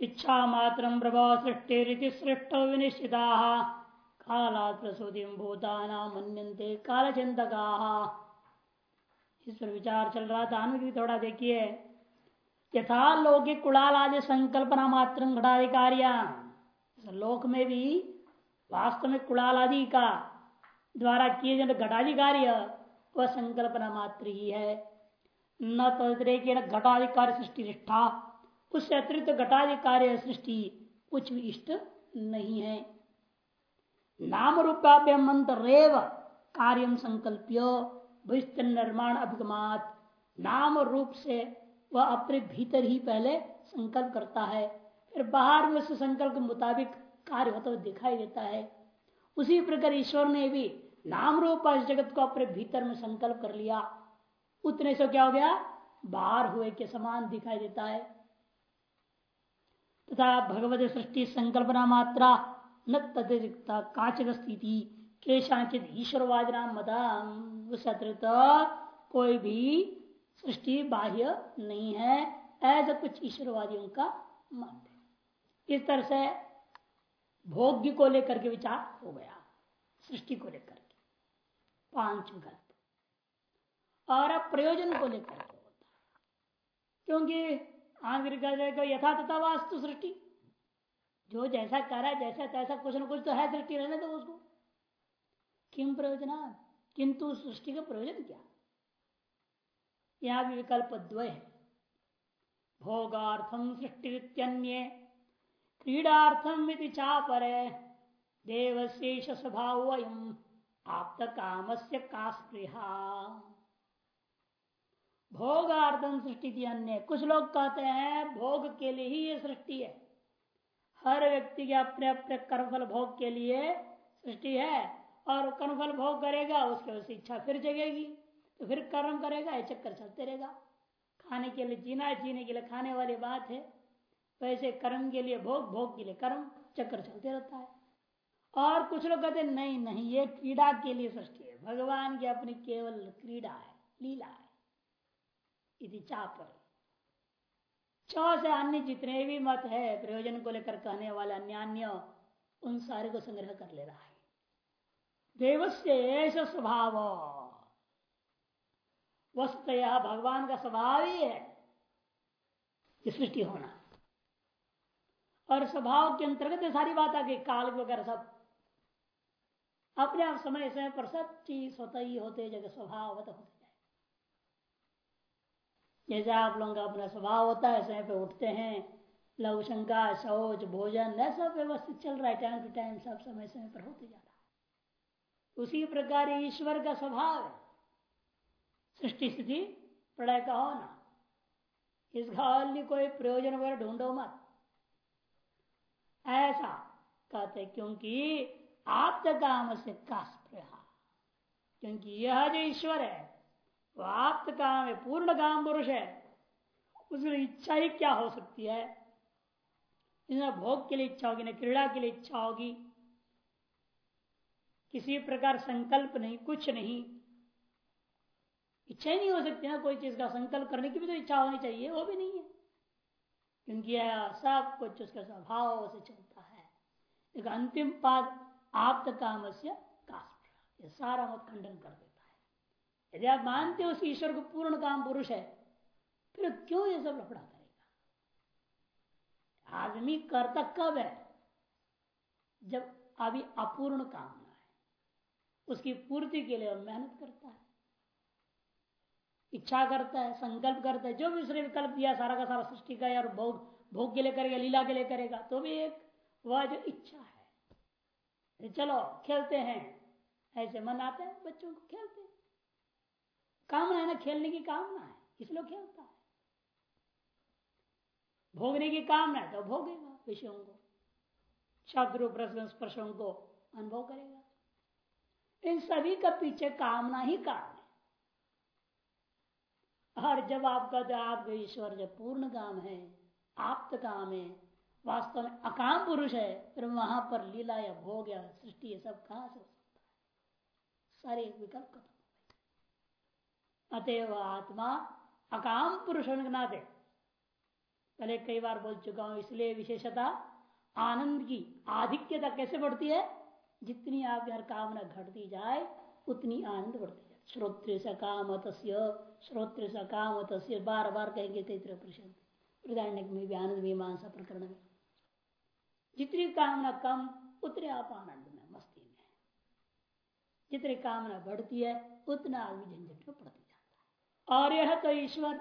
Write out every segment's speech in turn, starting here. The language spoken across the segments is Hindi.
इच्छा मात्र प्रभाव सृष्टि सृष्ट विनिश्चिता। काला प्रसूति भूताना मनते काल चिंतका इस पर विचार चल रहा था भी थोड़ा देखिए। यथा लौकिक कुड़ाल आदि संकल्पना मात्र घटाधिकारिया। लोक में भी वास्तव में कुड़ाल आदि का द्वारा किए जाने घटाधिकार्य वह संकल्पना मात्र ही है। न तदरेक घटाधिकार सृष्टि निष्ठा उससे अतिरिक्त घटाधिकार सृष्टि कुछ भी इष्ट नहीं है। नाम रूपाभ्य मंत्र रेव कार्यम संकल्प्य भविष्य निर्माण अभिगमात। नाम रूप से वह अपने भीतर ही पहले संकल्प करता है, फिर बाहर में उस संकल्प के मुताबिक कार्य होता हुआ दिखाई देता है। उसी प्रकार ईश्वर ने भी नाम रूप इस जगत को अपने भीतर में संकल्प कर लिया। उतने से क्या हो गया? बाहर हुए के समान दिखाई देता है। तथा भगवत सृष्टि संकल्पना मात्रा न तदिकता काचित स्थिति केशाचित ईश्वरवाद नाम उस कोई भी सृष्टि बाह्य नहीं है, ऐसा कुछ ईश्वरवादियों का मत इस तरह से भोग्य को लेकर के विचार हो गया, सृष्टि को लेकर के। पाँच विकल्प और प्रयोजन को लेकर के होता यथा तथा वास्तु सृष्टि। जो जैसा कर रहा है, जैसा तैसा कुछ न कुछ तो है सृष्टि रहने तो उसको। किम प्रयोजना किंतु सृष्टि का प्रयोजन क्या? यहाँ भी विकल्प द्वय है। भोगार्थम सृष्टि क्रीडार्थम चापर देवशेष स्वभाव आप काम से का स्पृहा भोगार्थम सृष्टि अन्य। कुछ लोग कहते हैं, भोग के लिए ही ये सृष्टि है। हर व्यक्ति के अपने अपने कर्मफल भोग के लिए सृष्टि है। और कर्मफल भोग करेगा, उसके से इच्छा फिर जगेगी। तो फिर कर्म करेगा, ये चक्कर चलते रहेगा। खाने के लिए जीना जीने के लिए खाने वाली बात है। वैसे कर्म के लिए भोग भोग के लिए कर्म, चक्कर चलते रहता है। और कुछ लोग कहते नहीं नहीं, ये क्रीड़ा के लिए सृष्टि है। भगवान की अपनी केवल क्रीड़ा है, लीला है। इति चापर छ से अन्य जितने भी मत है, प्रयोजन को लेकर कहने वाले अन्य अन्य उन सारे को संग्रह कर ले रहा है। देवस्य स्वभाव। वस्तु भगवान का स्वभाव ही है सृष्टि होना। और स्वभाव के अंतर्गत सारी बात आ गई काल वगैरह सब। अपने आप समय समय पर सब चीज़ स्वतः ही होते जगह स्वभाव होते। जैसे आप लोगों का अपना स्वभाव होता है समय पे उठते हैं, लघु शंका, शौच, भोजन, ऐसा व्यवस्थित चल रहा है टाइम टू टाइम सब समय समय पर होते जा रहा उसी प्रकार ईश्वर का स्वभाव है। सृष्टि स्थिति प्रलय का होना इसका कोई प्रयोजन वगैरह ढूंढो मत। ऐसा कहते क्योंकि आप काम से का क्योंकि यह जो ईश्वर है वो आप काम है, पूर्ण काम पुरुष है। उसमें इच्छा ही क्या हो सकती है? इसमें भोग के लिए इच्छा होगी, ना क्रीड़ा के लिए इच्छा होगी, किसी प्रकार संकल्प नहीं, कुछ नहीं। इच्छा ही नहीं हो सकती ना कोई चीज़ का, संकल्प करने की भी तो इच्छा होनी चाहिए, वो भी नहीं है। क्योंकि यह सब कुछ उसके स्वभाव से चलता है। एक अंतिम पाद आप काम से ये सारा मत खंडन कर है यदि आप मानते हो उस ईश्वर को पूर्ण काम पुरुष है, फिर क्यों ये सब लफड़ा करेगा? आदमी करता कब है। जब अभी अपूर्ण कामना है, उसकी पूर्ति के लिए मेहनत करता है, इच्छा करता है, संकल्प करता है, जो भी उसने विकल्प दिया, सारा का सारा सृष्टि का और भोग भोग के लिए करेगा, लीला के लिए करेगा तो भी एक वह जो इच्छा है। चलो, खेलते हैं। ऐसे मन आते हैं, बच्चों को खेलते हैं। कामना है ना, खेलने की कामना है। इसलिए खेलता है? भोगने की कामना है तो भोगेगा विषयों को। शब्द रूप स्पर्शों को अनुभव करेगा। इन सभी का पीछे कामना ही कारण है। और जब आप कहते आपका ईश्वर जब पूर्ण काम है आप काम है, वास्तव में अकाम पुरुष है, फिर वहाँ पर लीला या भोग या सृष्टि ये सब कहाँ से हो सकता है। सारे विकल्प खत्म। अतएव आत्मा अकाम पुरुष नाते। पहले कई बार बोल चुका हूँ, इसलिए विशेषता आनंद की आधिक्यता कैसे बढ़ती है? जितनी आप यार कामना घटती जाए, उतनी आनंद बढ़ती जाए। श्रोत्र सकामत श्रोत्र सकामत बार बार कहेंगे तैत्र परिषद में भी आनंद मीमांसा प्रकरण में। जितनी कामना कम, उतने आप आनंद में, मस्ती में। जितनी कामना बढ़ती है, उतना आदमी झंझट में पड़ती है। और यह तो ईश्वर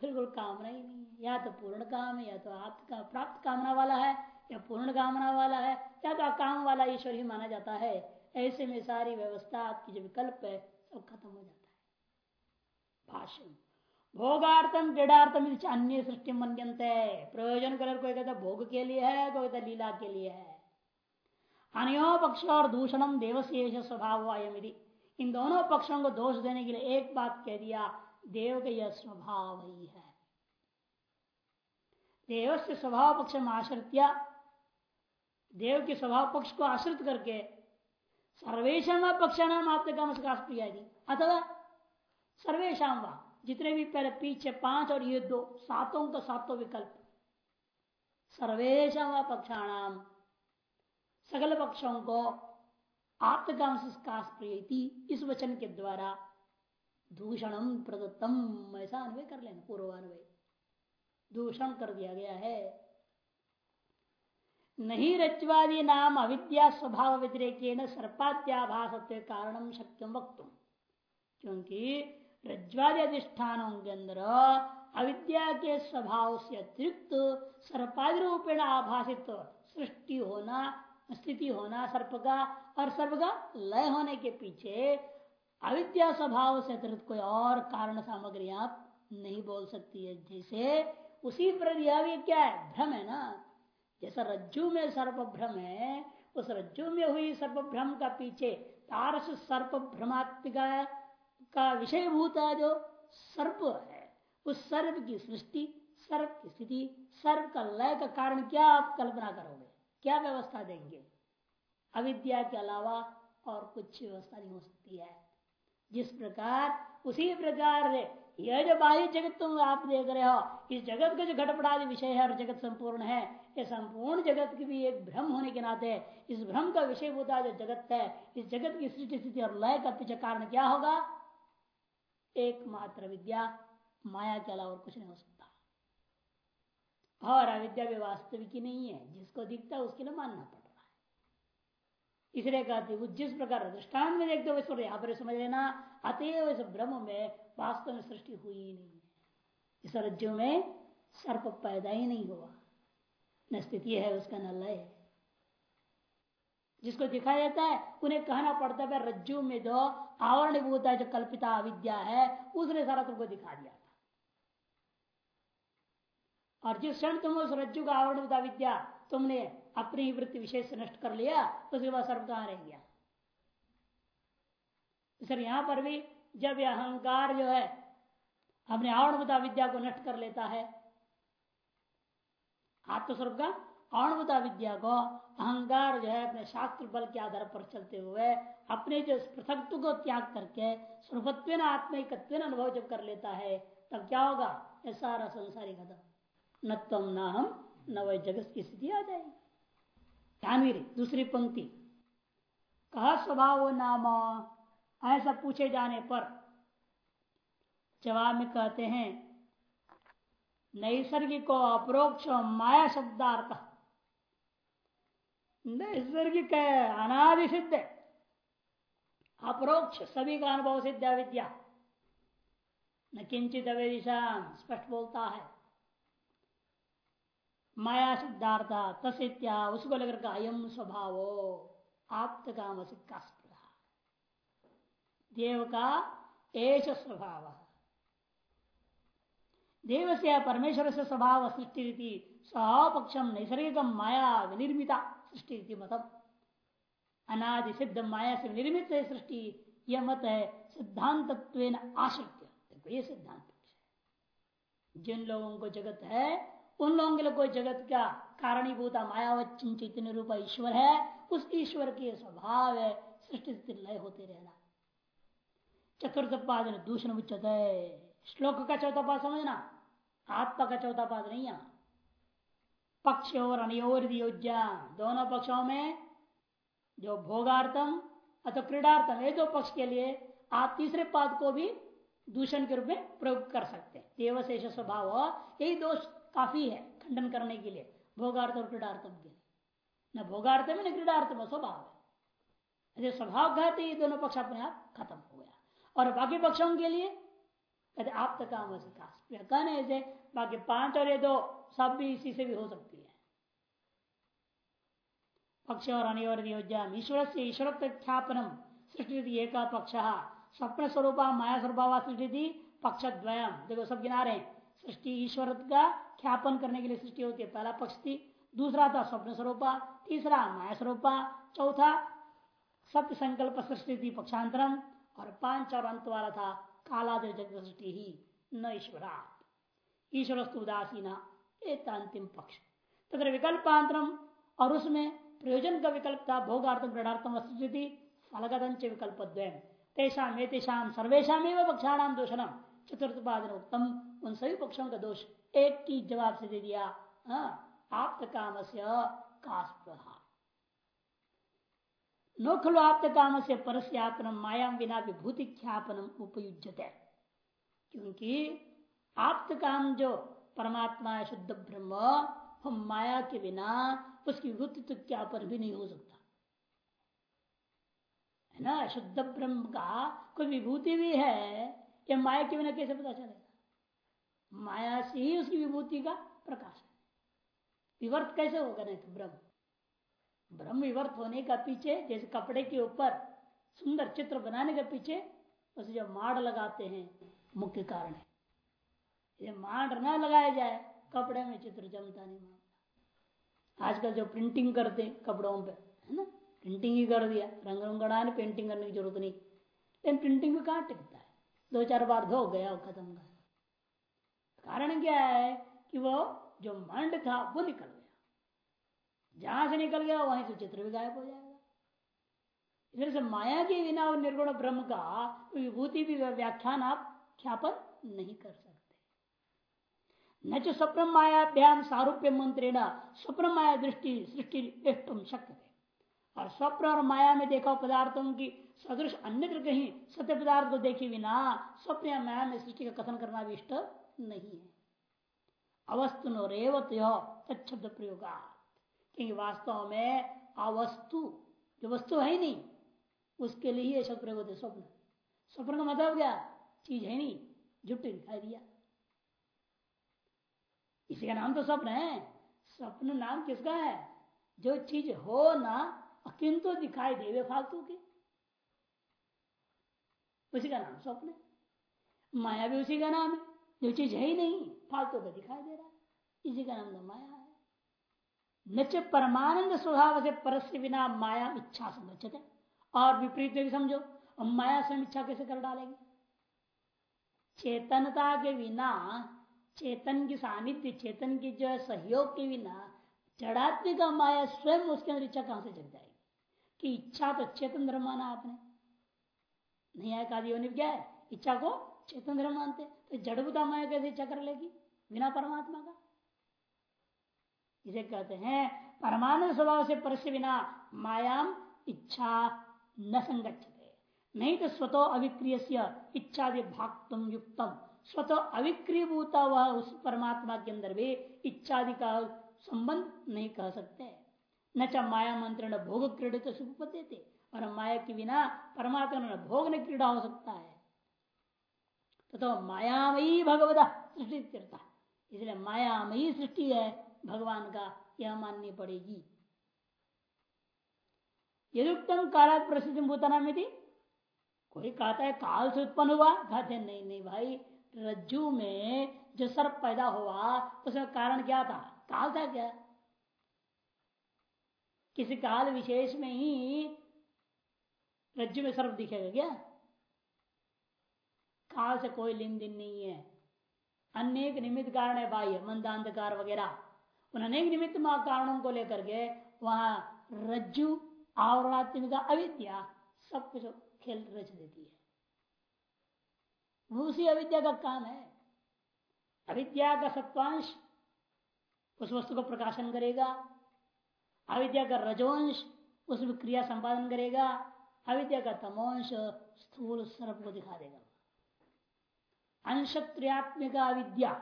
बिल्कुल कामना ही नहीं है। या तो पूर्ण काम है, या तो आप प्राप्त कामना वाला है, या पूर्ण कामना वाला है, या तो काम वाला ईश्वर ही माना जाता है। ऐसे में सारी व्यवस्था आपकी जो विकल्प है, सब खत्म हो जाता है। भाषण भोगार्थम क्रीडार्थम अन्य सृष्टि मनते प्रयोजन कलर कोई कहता भोग के लिए है, कोई कहता लीला के लिए है। अनयो पक्ष और दूषणम देवशेष स्वभाव इन दोनों पक्षों को दोष देने के लिए एक बात कह दिया देव का यह स्वभाव ही है देव से स्वभाव पक्ष में आश्रित्या देव के स्वभाव पक्ष को आश्रित करके सर्वेशा नाम आपने काम प्रिया अथवा सर्वेशम व, जितने भी पहले पीछे पाँच और ये दो, सातों का सातों विकल्प। सर्वेशम व पक्षाणाम, सकल पक्षों को आत्मकाम प्रिय इस वचन के द्वारा दूषणम प्रदत्तम ऐसा अन्वय कर लेना पूर्वान्वय दूषण कर दिया गया है। नहीं रज्वादी नाम अविद्या स्वभाव व्यतिरेक सर्पाद्याभास कारणम शक्यम वक्त। क्योंकि रज्वादी अधिष्ठानों के अंदर अविद्या के स्वभाव से अतिरिक्त सर्पादि रूपेण आभाषित सृष्टि होना, स्थिति होना सर्प का, और सर्प का लय होने के पीछे अविद्या स्वभाव से अतिरिक्त कोई और कारण सामग्री आप नहीं बोल सकती है। जैसे उसी पर यह भी क्या है? भ्रम है ना? जैसा रज्जु में सर्प भ्रम है, उस रज्जु में हुई सर्प भ्रम का पीछे तारस सर्प भ्रमात्मिका का विषय भूता जो सर्प है। उस सर्प की सृष्टि, सर्प की स्थिति, सर्प का लय का कारण क्या आप कल्पना करोगे? क्या व्यवस्था देंगे? अविद्या के अलावा और कुछ व्यवस्था नहीं हो सकती है। जिस प्रकार उसी प्रकार यह जो बाह्य जगत तुम आप देख रहे हो, इस जगत का जो घटपटादि विषय है और जगत संपूर्ण है, ये संपूर्ण जगत की भी एक भ्रम होने के नाते इस भ्रम का विषय होता जो जगत है, इस जगत की सृष्टि स्थिति और लय का पीछे कारण क्या होगा? एकमात्र विद्या, माया के अलावा कुछ नहीं हो सकता। और अविद्या भी वास्तविक ही नहीं है, जिसको दिखता है उसके लिए मानना पड़ रहा है। इसलिए कहते वो जिस प्रकार दृष्टान में देखते हुए यहाँ पर समझ लेना, अतएव इस ब्रह्म में वास्तव में सृष्टि हुई ही नहीं है। इस रज्जु में सर्प पैदा ही नहीं हुआ। न स्थिति है, उसका न लय है। जिसको दिखाया जाता है, उन्हें कहना पड़ता है रज्जु में दो आवरण भूता जो कल्पिता विद्या है, उसने सारा तुमको दिखा दिया था। और जिस क्षण तुम उस रज्जु का आवरण भूता विद्या तुमने अपनी वृत्ति विशेष से नष्ट कर लिया तो उसके बाद सर्व कहाँ रह गया सर, यहाँ पर भी जब यह अहंकार जो है, अपने आवरणभूता विद्या को नष्ट कर लेता है, आत्मस्वरूप का आवरणभूता विद्या को अहंकार जो है अपने शास्त्र बल के आधार पर चलते हुए, अपने जो पृथकत्व को त्याग करके स्वरूपत्व आत्मिकत्व अनुभव जब कर लेता है, तब क्या होगा? यह सारा संसारी खत्म न तम न हम न वह जगत की स्थिति आ जाएगी। ध्यान दूसरी पंक्ति। कहा स्वभाव नाम, ऐसा पूछे जाने पर जवाब में कहते हैं, नैसर्गिक अपरोक्ष माया शब्दार्थ। नैसर्गिक अनादि सिद्ध अपरोक्ष सभी का अनुभव सिद्ध विद्या। न किंचित अवेदिशा स्पष्ट बोलता है। माया शब्दार्थ तस्या उसको लेकर अयम स्वभाव आप काम का देव का एश स्वभाव। देव से परमेश्वर से स्वभाव सृष्टि रीति स्वपक्षम नैसर्गिक माया विनिर्मिता सृष्टि रीति मतलब अनादि सिद्ध माया से निर्मित है सृष्टि यह मत है सिद्धांत देखो ये सिद्धांत जिन लोगों को जगत है उन लोगों के लिए कोई जगत का कारणीभूता मायावत चैतन्य रूप ईश्वर है। उस ईश्वर के स्वभाव है। सृष्टि स्थिति लय होते रहना। चतुर्थ पाद दूषण उच्चत श्लोक का चौथा पाद समझना? आत्मा का चौथा पाद नहीं यहाँ पक्ष और अनियोर योज्या दोनों पक्षों में जो भोगार्थम अथवा क्रीडार्थम, ये दो पक्ष के लिए आप तीसरे पाद को भी दूषण के रूप में प्रयोग कर सकते हैं। देवशेष स्वभाव यही दोष काफ़ी है खंडन करने के लिए, भोगार्थ और क्रीडार्थम के लिए। न भोगार्थ में, न क्रीडार्थ में, स्वभाव है। स्वभाव कहते ये दोनों पक्ष अपने आप खत्म हो गया। और बाकी पक्षों के लिए, कहते आप तक काम कहने ऐसे बाकी पाँच और ये दो, सब भी इसी से भी हो सकती है। पक्ष और अनिवर ईश्वर से ईश्वर ख्यापनम सृष्टि एक पक्ष स्वप्न स्वरूप माया स्वरूप सृष्टि पक्ष द्वयम देखो, सब गिना रहे सृष्टि ईश्वर का ख्यापन करने के लिए सृष्टि होती है। पहला पक्ष थी दूसरा था स्वप्न स्वरूप, तीसरा माया स्वरूप, चौथा सत्य संकल्प सृष्टि थी पक्षांतरम, और पाँच और अंत वाला था कालादि जगत सृष्टि ही न ईश्वरा ईश्वर उदासीना एक अंतिम पक्ष। तथा विकल्पांतरम, और उसमें प्रयोजन का विकल्प था, भोगार्थम दृढ़ार्थम स्थिति फलगत विकल्प द्वयम तेषा में तेषाम सर्वेशा पक्षाणाम दोषणम। चतुर्थ पादन उत्तम। उन सभी पक्षों का दोष एक की जवाब से दे दिया। हाँ, आप काम से नो खलु आप काम से परस्यापनम मायाम बिना विभूति ख्यापनम उपयुजत क्योंकि आप काम जो परमात्मा है शुद्ध ब्रह्म हम माया के बिना उसकी विभूति तो क्या पर भी नहीं हो सकता। है ना? शुद्ध ब्रह्म का कोई विभूति भी है ये माया के बिना कैसे पता चलेगा? माया से ही उसकी विभूति का प्रकाश है। विवर्त कैसे होगा? नहीं तो ब्रह्म। ब्रह्म विवर्त होने का पीछे, जैसे कपड़े के ऊपर सुंदर चित्र बनाने के पीछे, उस जो माड़ लगाते हैं, मुख्य कारण है। ये माड़ ना लगाया जाए, कपड़े में चित्र जमता नहीं मामला। आजकल जो प्रिंटिंग करते हैं, कपड़ों पे, है ना? प्रिंटिंग ही कर दिया। रंग रंगड़ा पेंटिंग करने की ज़रूरत नहीं। लेकिन प्रिंटिंग भी है दो चार बार धो गया खत्म का कारण क्या है कि वो जो मंड था, वो निकल गया। जहाँ से निकल गया, वहीं से चित्र भी गायब हो जाएगा। से माया के बिना और निर्गुण ब्रह्म का विभूति भी व्याख्यान आप ख्यापन नहीं कर सकते। न तो स्वप्न मायाभ्याम सारूप्य मंत्रेण स्वप्न माया दृष्टि, सृष्टि शक्य और स्वप्न और माया में देखा पदार्थों की सदृश अन्य कहीं सत्य पदार्थ को देखे बिना स्वप्न माया में सृष्टि का कथन करना भी इष्ट नहीं है। अवस्तु नो रेवत तत्शब्द प्रयोग क्योंकि वास्तव में अवस्तु, जो वस्तु है नहीं, उसके लिए शब्द प्रयोग होते स्वप्न। स्वप्न का मतलब क्या? चीज़ है नहीं जुट्टी दिखाई दिया। इसी का नाम तो स्वप्न है। स्वप्न नाम किसका है? जो चीज़ हो ना किंतु दिखाई देवे फालतू के। उसी का नाम स्वप्न है। माया भी उसी का नाम है। जो चीज़ है ही नहीं, फालतू का दिखाई दे रहा है। इसी का नाम तो माया है। न परमानंद स्वभाव से परस्य बिना माया इच्छा संगत और विपरीत भी समझो और माया स्वयं इच्छा कैसे कर डालेंगे? चेतनता के बिना, चेतन की सानिध्य, चेतन की जो है सहयोग के बिना जड़ात्मिक माया स्वयं उसके अंदर इच्छा कहाँ से जग जाएगी? कि इच्छा तो चेतन धर्म माना आपने। नहीं आया कादी क्या है? इच्छा को चेतन धर्म मानते तो जड़बुता माया कैसे इच्छा कर लेगी? बिना परमात्मा का। इसे कहते हैं, परमानंद स्वभाव से परस्य बिना मायाम इच्छा न संगठते नहीं तो स्वतो अविक्रिय इच्छादि भाग युक्तम। स्वतः अविक्रिय भूता हुआ उस परमात्मा के अंदर भी इच्छादि का संबंध नहीं कह सकते। न च माया मंत्र न भोग क्रीडित तो देते और माया के बिना परमात्मा भोग न क्रीड़ा हो सकता है। तो, तो मायामयी भगवता सृष्टि करता इसलिए मायामयी सृष्टि है भगवान का यह माननी पड़ेगी। यदुक्तम कालात प्रसिद्ध भूतना में कोई कहता है काल से उत्पन्न हुआ कहते नहीं नहीं भाई रज्जु में जो सर्प पैदा हुआ उसका कारण क्या था? काल था क्या? किसी काल विशेष में ही रज्जु में सर्प दिखेगा क्या? काल से कोई लेन देन नहीं है। अनेक निमित्त कारण है बाह्य, मंदांधकार वगैरह। उन अनेक निमित्त कारणों को लेकर के वहाँ रज्जु आवरणात्मिका अविद्या सब कुछ खेल रच देती है। उसी अविद्या का काम है। अविद्या का सत्वांश उस वस्तु को प्रकाशन करेगा। अविद्या का रजोंश उसमें क्रिया संपादन करेगा। अविद्या का तमोंश स्थूल सर्प को दिखा देगा। अंश क्रियात्मिक अविद्या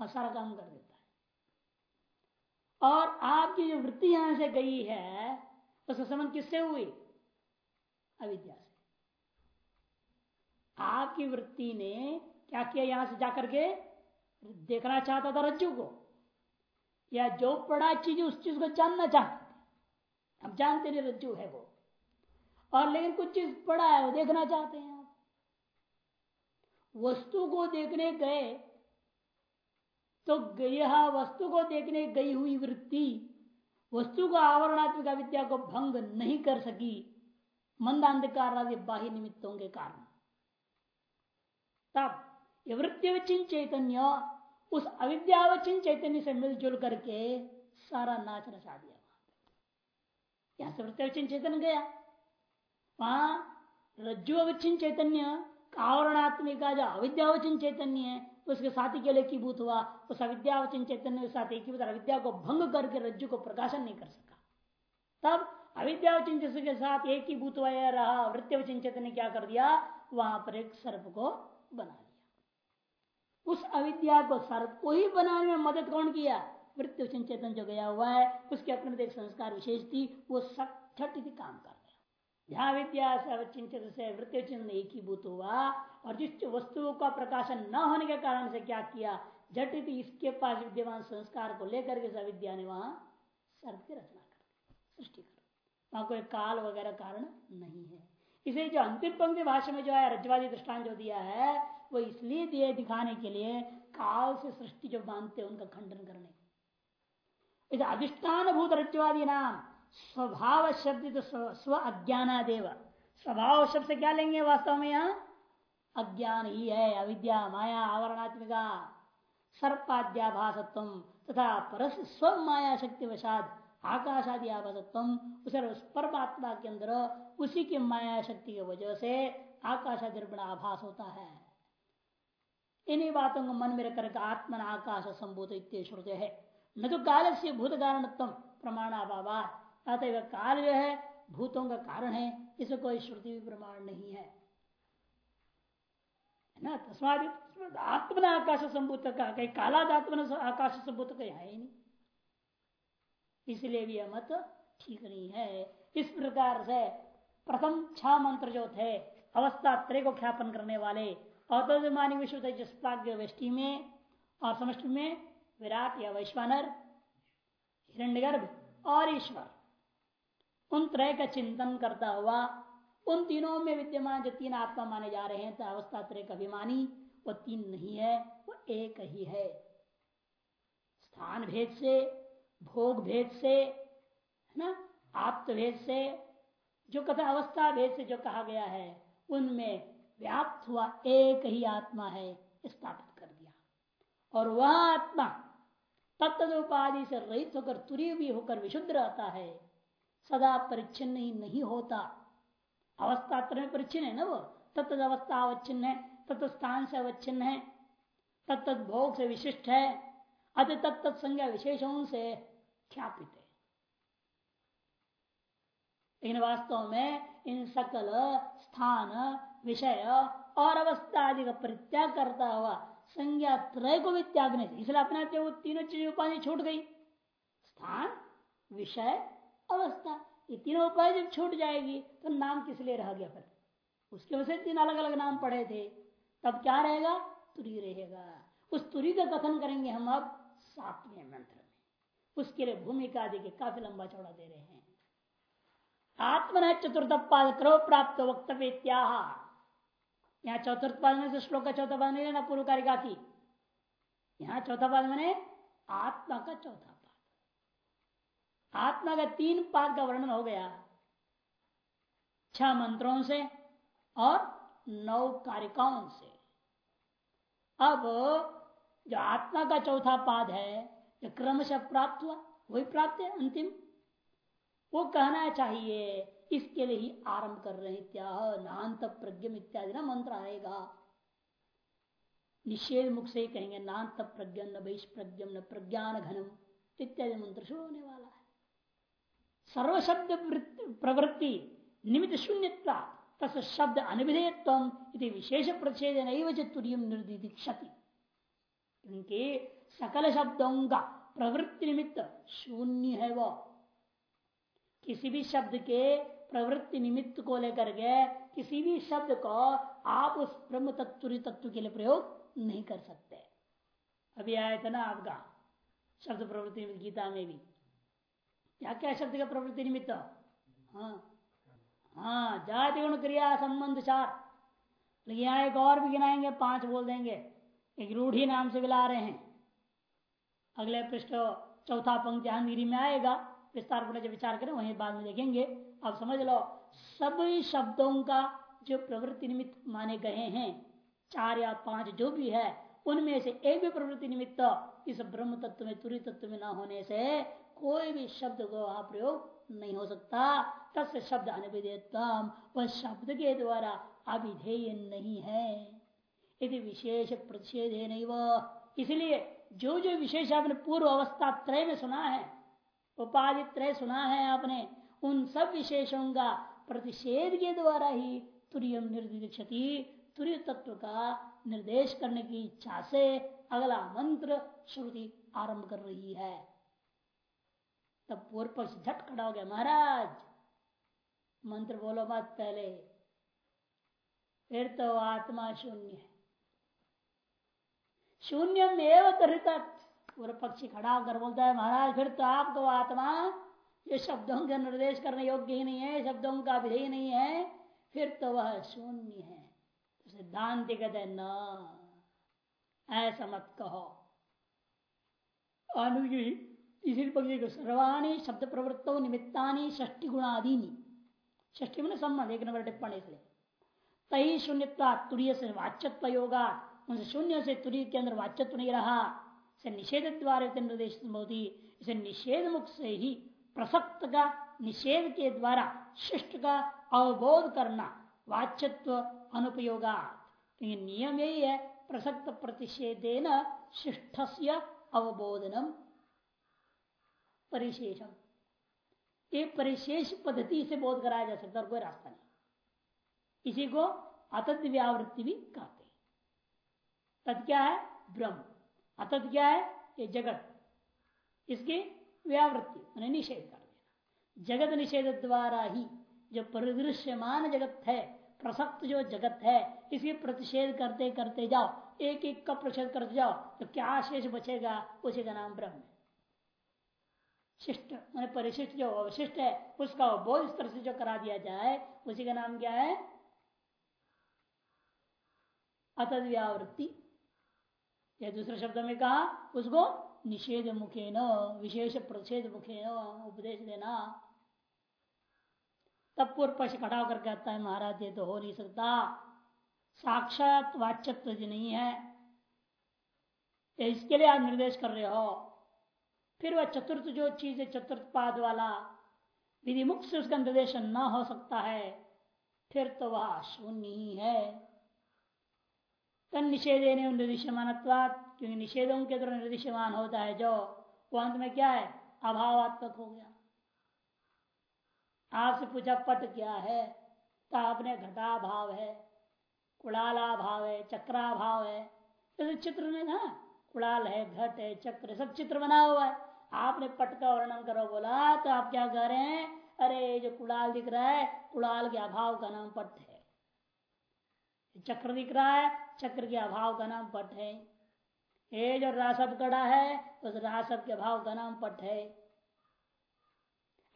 और सारा काम कर देता है। और आपकी जो वृत्ति यहाँ से गई है उसका संबंध किससे हुई? अविद्या से। आपकी वृत्ति ने क्या किया यहाँ से जाकर के? देखना चाहता था रज्जु को। या जो पड़ा चीज़ उस चीज़ को जानना चाहते अब जानते नहीं रज्जु है वो। और लेकिन कुछ चीज़ पड़ा है, वो देखना चाहते हैं आप। वस्तु को देखने गए तो यह वस्तु को देखने गई हुई वृत्ति, वस्तु को आवरणात्मिका विद्या को भंग नहीं कर सकी, मंदांधकार आदि बाह्य निमित्तों के कारण। तब वृत्तिवचिन चैतन्य, उस अविद्यावचिन चैतन्य से मिलजुल करके सारा नाच नचा दिया। यहाँ से वृत्तिवचिन चैतन्य गया। वहाँ रज्जु अवचिन चैतन्य आवरणात्मिका जो अविद्यावचिन चैतन्य है उसके साथ ही केवल एकीभूत हुआ, उस अविद्यावचन चैतन्य के साथ एकीभूत अविद्या को भंग करके रज्जु को प्रकाशन नहीं कर सका। तब अविद्यावचन के साथ एक ही भूत हुआ रहा वृत्तिवचन चैतन्य क्या कर दिया? वहाँ पर एक सर्प को बना दिया उस अविद्या को सर्प को ही बनाने में मदद कौन किया? वृत्तिवचन चेतन जो गया हुआ है, उसके अपने एक संस्कार विशेष थी, वो छठ काम कर जहाँ विद्या से वृत्ति चिन्ह एक ही भूत हुआ और जिस वस्तु का प्रकाशन न होने के कारण से क्या किया? झटित इसके पास विद्यमान संस्कार को लेकर के विद्या ने वहाँ सर्व की रचना कर सृष्टि कर वहाँ कोई काल वगैरह कारण नहीं है। इसे जो अंतिम पंक्ति भाषा में जो है रजवादी दृष्टान जो दिया है, वो इसलिए दिए दिखाने के लिए काल से सृष्टि जो मानते उनका खंडन करने इस अधिष्ठान भूत रज्जवादी नाम स्वभाव शब्द तो स्व अज्ञानादेव स्वभाव शब्द से क्या लेंगे वास्तव में यहाँ? अज्ञान ही है, अविद्या, माया, आवरणात्मिका सर्पाद्याभासत्व तथा परस स्व माया शक्ति वशाद, आकाशादि आभासत्व उस परमात्मा के अंदर, उसी की माया शक्ति की वजह से आकाशादि आभास होता है। इन्हीं बातों को मन में रखकर आत्मन आकाश संभूत श्रुते है। न तो काल से भूत कारणत्व प्रमाण अभाव अतः काल जो है, भूतों का कारण है इसे कोई श्रुति भी प्रमाण नहीं है। ना? तस्माद आत्मन आकाश संभूत का कहीं कालाद आत्मन आकाश संभूत का है ही नहीं। इसलिए भी यह मत ठीक नहीं है। इस प्रकार से प्रथम छह मंत्र जो थे, अवस्था त्रय को ख्यापन करने वाले, और मानी विश्व जिस प्राग्ञ वृष्टि में और समष्टि में विराट या वैश्वानर, हिरण्यगर्भ और ईश्वर। उन त्रय का चिंतन करता हुआ, उन तीनों में विद्यमान जो तीन आत्मा माने जा रहे हैं तो अवस्था त्रय का अभिमानी, वो तीन नहीं है, वो एक ही है। स्थान भेद से, भोग भेद से, है ना? आत्मभेद से, जो कथा अवस्था भेद से जो कहा गया है, उनमें व्याप्त हुआ एक ही आत्मा है, स्थापित कर दिया। और वह आत्मा तत्त उपाधि से रहित होकर, तुरी भी होकर, विशुद्ध रहता है। सदा परिच्छिन्न ही नहीं होता। अवस्था में परिच्छिन्न है ना वो? तत्त अवस्था अवच्छिन्न है, तत्त स्थान से अवच्छिन्न है, तत्त भोग से विशिष्ट है, अत तत्त संज्ञा विशेषों से ख्यापित है। लेकिन वास्तव में इन सकल स्थान, विषय और अवस्था आदि का परित्याग करता हुआ संज्ञा त्रय को भी त्यागने से, इसलिए अपने वो तीनों चीज़ें उपाधि छूट गई। स्थान, विषय अवस्था। ये तीनों उपाय जब छूट जाएगी तो नाम किस लिए रह गया फिर उसके वजह से तीन अलग अलग नाम पढ़े थे। तब क्या रहेगा? तुरी रहेगा। उस तुरी का कथन करेंगे हम अब सातवें मंत्र में। उसके लिए भूमिका देखिए काफ़ी लंबा चौड़ा दे रहे हैं। आत्मन चतुर्थ पाद करो प्राप्त वक्तव्य यहाँ चतुर्थ पाद में से श्लोक का चौथा पाद नहीं लेना, पूर्व कारिका की यहाँ चौथा पाद मैंने आत्मा का चौथा आत्मा का तीन पाद का वर्णन हो गया। छह मंत्रों से और नौ कारिकाओं से। अब जो आत्मा का चौथा पाद है, जो क्रमश प्राप्त हुआ, वही प्राप्त है अंतिम। वो कहना चाहिए, इसके लिए ही आरंभ कर रहे क्या नान्त प्रज्ञम इत्यादि ना मंत्र आएगा। निषेध मुख से ही कहेंगे नान्त प्रज्ञ न बहिष्प्रज्ञम न प्रज्ञान घनम, इत्यादि मंत्र शुरू होने वाला है। सर्व शब्द प्रवृत्ति निमित्त शून्यता तस शब्द अनिविधेयत्व विशेष प्रतिषेध तुरीय निर्दिक्षति क्योंकि सकल शब्दों का प्रवृत्ति निमित्त शून्य है वो किसी भी शब्द के प्रवृत्ति निमित्त को लेकर के किसी भी शब्द को आप उस ब्रह्म तत्व तत्व के लिए प्रयोग नहीं कर सकते। अभी आया था ना आपका, शब्द प्रवृत्ति गीता में भी। क्या क्या शब्द का प्रवृत्ति निमित्त। हाँ। हाँ जाति गुण क्रिया संबंध चार लेकिन यहाँ एक और भी गिनाएँगे, पाँच बोल देंगे। एक रूढ़ी नाम से मिला रहे हैं। अगले पृष्ठ, चौथा पंक्ति हिंदी में आएगा। विस्तार पूर्ण जब विचार करें, वहीं बाद में देखेंगे। अब समझ लो, सभी शब्दों का जो प्रवृत्ति निमित्त माने गए हैं, चार या पाँच जो भी है, उनमें से एक भी प्रवृत्ति निमित्त इस ब्रह्म तत्व में, तुरी तत्व में न होने से कोई भी शब्द को वहाँ प्रयोग नहीं हो सकता। तस् शब्द अनिविधेयतम वह शब्द के द्वारा अभिधेय नहीं है। यदि विशेष प्रतिषेध है नहीं वह इसलिए जो जो विशेष आपने पूर्व अवस्था त्रय में सुना है, उपाधि त्रय सुना है आपने, उन सब विशेषों का प्रतिषेध के द्वारा ही तुरियम निर्दिक्षति, तुरय तत्व का निर्देश करने की इच्छा से अगला मंत्र श्रुति आरंभ कर रही है। तब पूर्व पक्ष झट खड़ा हो गया, महाराज, मंत्र बोलो मत पहले। फिर तो आत्मा शून्य है। शून्यम पूर्व पक्षी खड़ा होकर बोलता है, महाराज, फिर तो आपको आत्मा, ये शब्दों का निर्देश करने योग्य ही नहीं है शब्दों का विधेय नहीं है। फिर तो वह शून्य है। तो सिद्धांत कहते न, ऐसा मत कहो। अनुजी इसी सर्वाणी शब्द प्रवृत्तो निमित्ता ष्टी गुणादीनी ष्टी मैंने संबंध एक नंबर टिप्पणी इसलिए तई शून्यता तुरीय से वाच्यत्व योगा उनसे शून्य से तुरीय के अंदर वाच्यत्व नहीं रहा। से निषेध द्वारा निर्देश होती इसे निषेध मुख से ही प्रसक्त का निषेध के द्वारा शिष्ट का अवबोध करना, वाच्यत्व अनुपयोगा नियम यही है, प्रसक्त प्रतिषेधेन शिष्ट अवबोधनम परिशेषम। ये परिशेष पद्धति से बोध कराया जा सकता है और कोई रास्ता नहीं। इसी को अतद व्यावृत्ति भी कहते हैं। तद क्या है? ब्रह्म। अतत क्या है? ये जगत। इसकी व्यावृत्ति मैंने निषेध कर देना। जगत निषेध द्वारा ही जो परिदृश्यमान जगत है, प्रसक्त जो जगत है, इसकी प्रतिषेध करते करते जाओ एक एक का प्रतिषेध करते जाओ तो क्या शेष बचेगा? उसी का नाम ब्रह्म शिष्ट, मैंने परिशिष्ट जो अवशिष्ट है, उसका बोध इस तरह से जो करा दिया जाए, उसी का नाम क्या है? अतद व्यावृत्ति या दूसरे शब्द में कहा, उसको निषेध मुखे न विशेष प्रतिषेध मुखे न उपदेश देना। तब पूर्व पक्ष खड़ा होकर कहता है, महाराज, ये तो हो नहीं सकता। साक्षात वाच्यत्व नहीं है। इसके लिए आप निर्देश कर रहे हो। फिर वह चतुर्थ जो चीज़ है चतुर्थ पाद वाला विधि मुख से उसका निर्देशन न हो सकता है, फिर तो वह शून्य ही है। तन निषेधे निर्दिश्यमान क्योंकि निषेधों के द्वारा निर्दिश्यमान होता है जो, वो अंत में क्या है? अभावात्मक हो गया। आपसे पूछा, पट क्या है? तो आपने घटा भाव है कुड़ाला भाव है चक्रा भाव है जैसे चित्र में ना कुड़ाल है, घट है, चक्र, सब चित्र बना हुआ है। आपने पट का वर्णन करो, बोला तो आप क्या कह रहे हैं? अरे जो कुड़ाल दिख रहा है कुड़ाल के अभाव का नाम पट है। चक्र दिख रहा है, चक्र के अभाव का नाम पट है। ये जो रासब कड़ा है, उस रासब के अभाव का नाम पट है।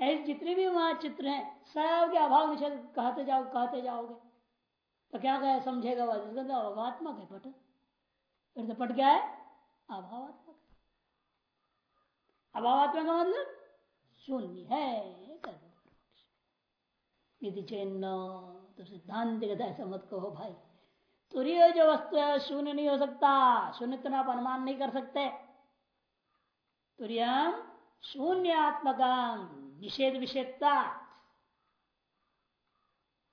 ऐसे जितने भी वहाँ चित्र हैं, सब के अभाव निषेध कहते जाओ, कहते जाओगे। तो क्या कहे, समझेगा वह तो अभावात्मक है पट। फिर तो पट क्या है? अभावात्मक। अभावात्मक का मतलब? शून्य है यदि चैन तो सिद्धांत ऐसा मत कहो भाई। तुरीय जो वस्तु है, शून्य नहीं हो सकता। शून्य तो आप अनुमान नहीं कर सकते। तुरियम शून्य आत्मकम निषेध विषेधता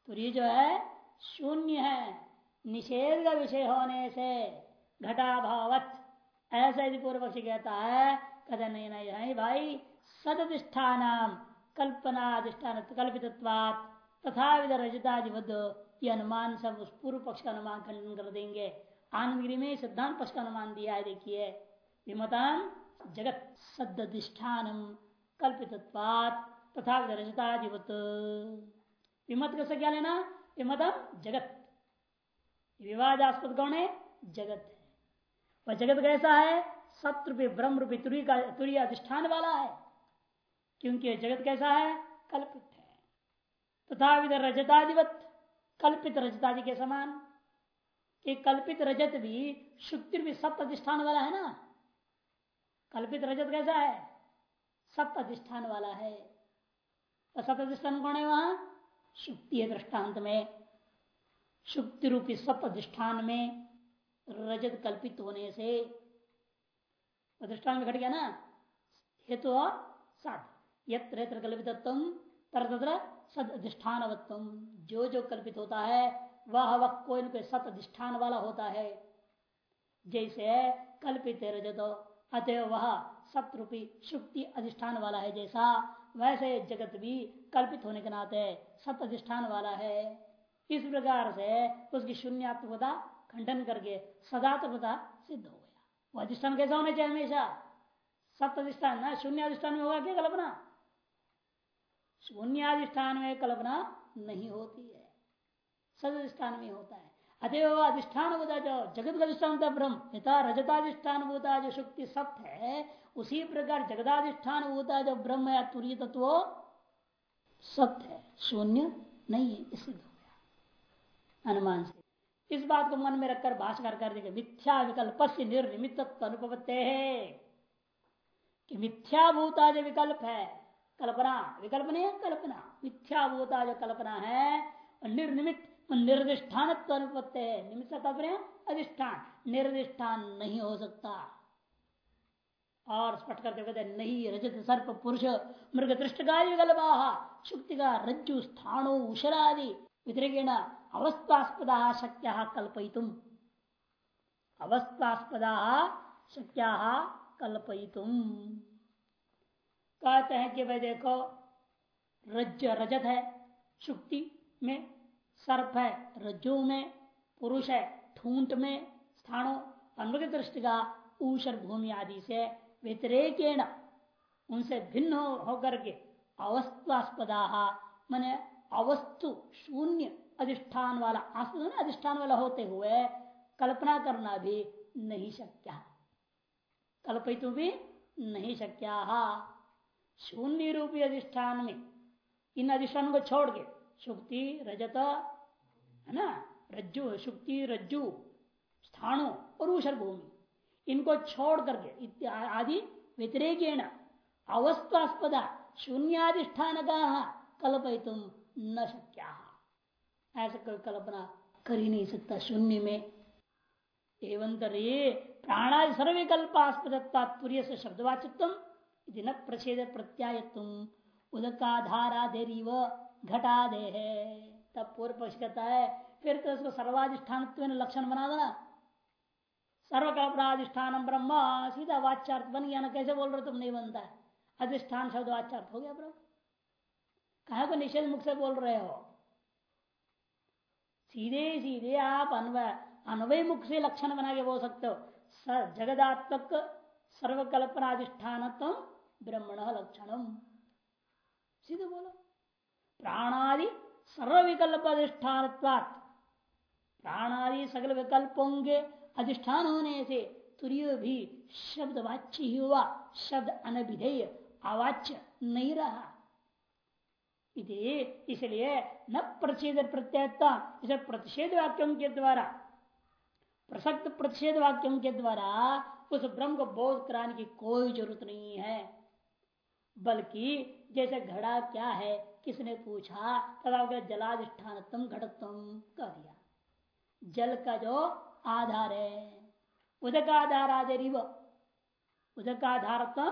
तुरीय जो है, शून्य है, निषेध का विषय होने से घटाभावत। ऐसा यदि पूर्व पक्षी कहता है कहते भाई सदिष्ठान कल्पना अधिष्ठान कल्पित तथा विध रजताधिपद ये अनुमान सब उस पूर्व पक्ष का अनुमान खंडन कर देंगे। आनंदगिरी में सिद्धांत पक्ष का अनुमान दिया है, देखिए। विमतान जगत सदिष्ठान कल्पित तथा विध रजताधिपत विमत कैसे क्या लेना? विमतम जगत। विवादास्पद कौन है? जगत है। वह जगत कैसा है? सत्य ब्रह्म रूपी तुरी का, तुरी अधिष्ठान वाला है। क्योंकि जगत कैसा है? कल्पित है। तथा तो विध रजताधिवत कल्पित रजतादि के समान। कि कल्पित रजत भी शुक्ति भी सप्त अधिष्ठान वाला है ना? कल्पित रजत कैसा है? सप्त अधिष्ठान वाला है। तो सप्त अधिष्ठान कौन है वहाँ? शुक्ति है दृष्टांत में। शुक्ति रूपी सप्त अधिष्ठान में रजत कल्पित होने से अधिष्ठान में घट गया ना? हेतु और साध यत्र यत्र कल्पित तर तत्र जो जो कल्पित होता है, वह वह कोई न कोई सत अधिष्ठान वाला होता है। जैसे कल्पित रजत अतः वह सतरूपी शुक्ति अधिष्ठान वाला है जैसा। वैसे जगत भी कल्पित होने के नाते सत अधिष्ठान वाला है। इस प्रकार से उसकी शून्यत्मकता खंडन करके सदात्मता सिद्ध हो वो अधिष्ठान कैसा होना चाहिए हमेशा। सत अधिष्ठान, ना शून्य अधिष्ठान में होगा क्या कल्पना? शून्याधिष्ठान में कल्पना नहीं होती है। सदिष्ठान में होता है। अतएव अधिष्ठान होता जो जगत का अधिष्ठान होता ब्रह्म। यथा रजताधिष्ठान होता जो शुक्ति सत्य है, उसी प्रकार जगदाधिष्ठान होता जो ब्रह्म या तुरी तत्व सत्य है। शून्य नहीं है, इसलिए हो गया। से। इस बात को मन में रखकर भाषकर कर देंगे, मिथ्या विकल्प से निर्निमित अनुपत्ते है कि मिथ्याभूता जो विकल्प है, कल्पना, विकल्प नहीं है, कल्पना मिथ्याभूता जो कल्पना है निर्निमित निर्दिष्ठान अनुपत्ति है। निमित्त कल्पना अधिष्ठान, निर्दिष्ठान नहीं हो सकता। और स्पष्ट करते कहते नहीं रजत सर्प, पुरुष, मृग दृष्टकारी विकल्पा शुक्ति का रज्जु स्थानो उशरादि अवस्थास्पदा शक्या कल्पयितुम। अवस्थास्पदा शक्या कल्पयितुम। कहते हैं कि भाई देखो, रज, रजत है, शुक्ति में, सर्प है, रज्जु में, पुरुष है, ठूंठ में स्थानों अनुगत दृष्टि का ऊषर भूमि आदि से व्यतिरेकेण उनसे भिन्न होकर के अवस्थास्पदा, मैंने अवस्तु शून्य अधिष्ठान वाला आस्पद अधिष्ठान वाला होते हुए कल्पना करना भी नहीं शक्य। कल्पित भी नहीं शक्या। शून्य रूपी अधिष्ठान में, इन अधिष्ठानों को छोड़ के, शुक्ति, रजत, है ना, रज्जु, शुक्ति, रज्जु स्थानो और ऊषर भूमि इनको छोड़ करके आदि व्यतिरेक अवस्थास्पदा शून्याधिष्ठान का कल्पित न शक्या। ऐसा कोई कल्पना कर ही नहीं सकता शून्य में। एवं प्राणादि सर्विकल्पास्पद तात्पर्य से शब्दवाचित्व न प्रच्छेद प्रत्याय तुम उदकाधाराधेरीव घटा दे है तब पूर्व पक्ष कहता है, फिर तो उसको सर्वाधिष्ठान लक्षण बना देना सर्वकल्पनाधिष्ठान ब्रह्म, सीधा वाच्यार्थ बन गया ना, कैसे बोल रहे तुम? नहीं बनता। है अधिष्ठान शब्द वाच्यार्थ हो गया ब्रह्म। कहा को निषेध मुख से बोल रहे हो? सीधे सीधे आप अन्वय अन्वय मुख से लक्षण बना के बोल सकते हो। जगदात्मक सर्वकल्पनाधिष्ठान ब्रह्मण लक्षणम। सीधे बोलो। प्राणादि सर्व विकल्प अधिष्ठान प्राणादि सकल विकल्पों के अधिष्ठान होने से तुरय भी शब्द वाच्य ही हुआ, शब्द अनभिधेय, अवाच्य नहीं रहा। इसलिए न प्रतिषेध प्रत्ययता इसे प्रतिषेध वाक्यों के द्वारा, प्रसक्त प्रतिषेध वाक्यों के द्वारा उस ब्रह्म को बोध कराने की कोई ज़रूरत नहीं है। बल्कि जैसे घड़ा क्या है, किसने पूछा आपका जलाधिष्ठान तुम घटतम कह दिया। जल का जो आधार है उदक आधार आदि उदक आधार तम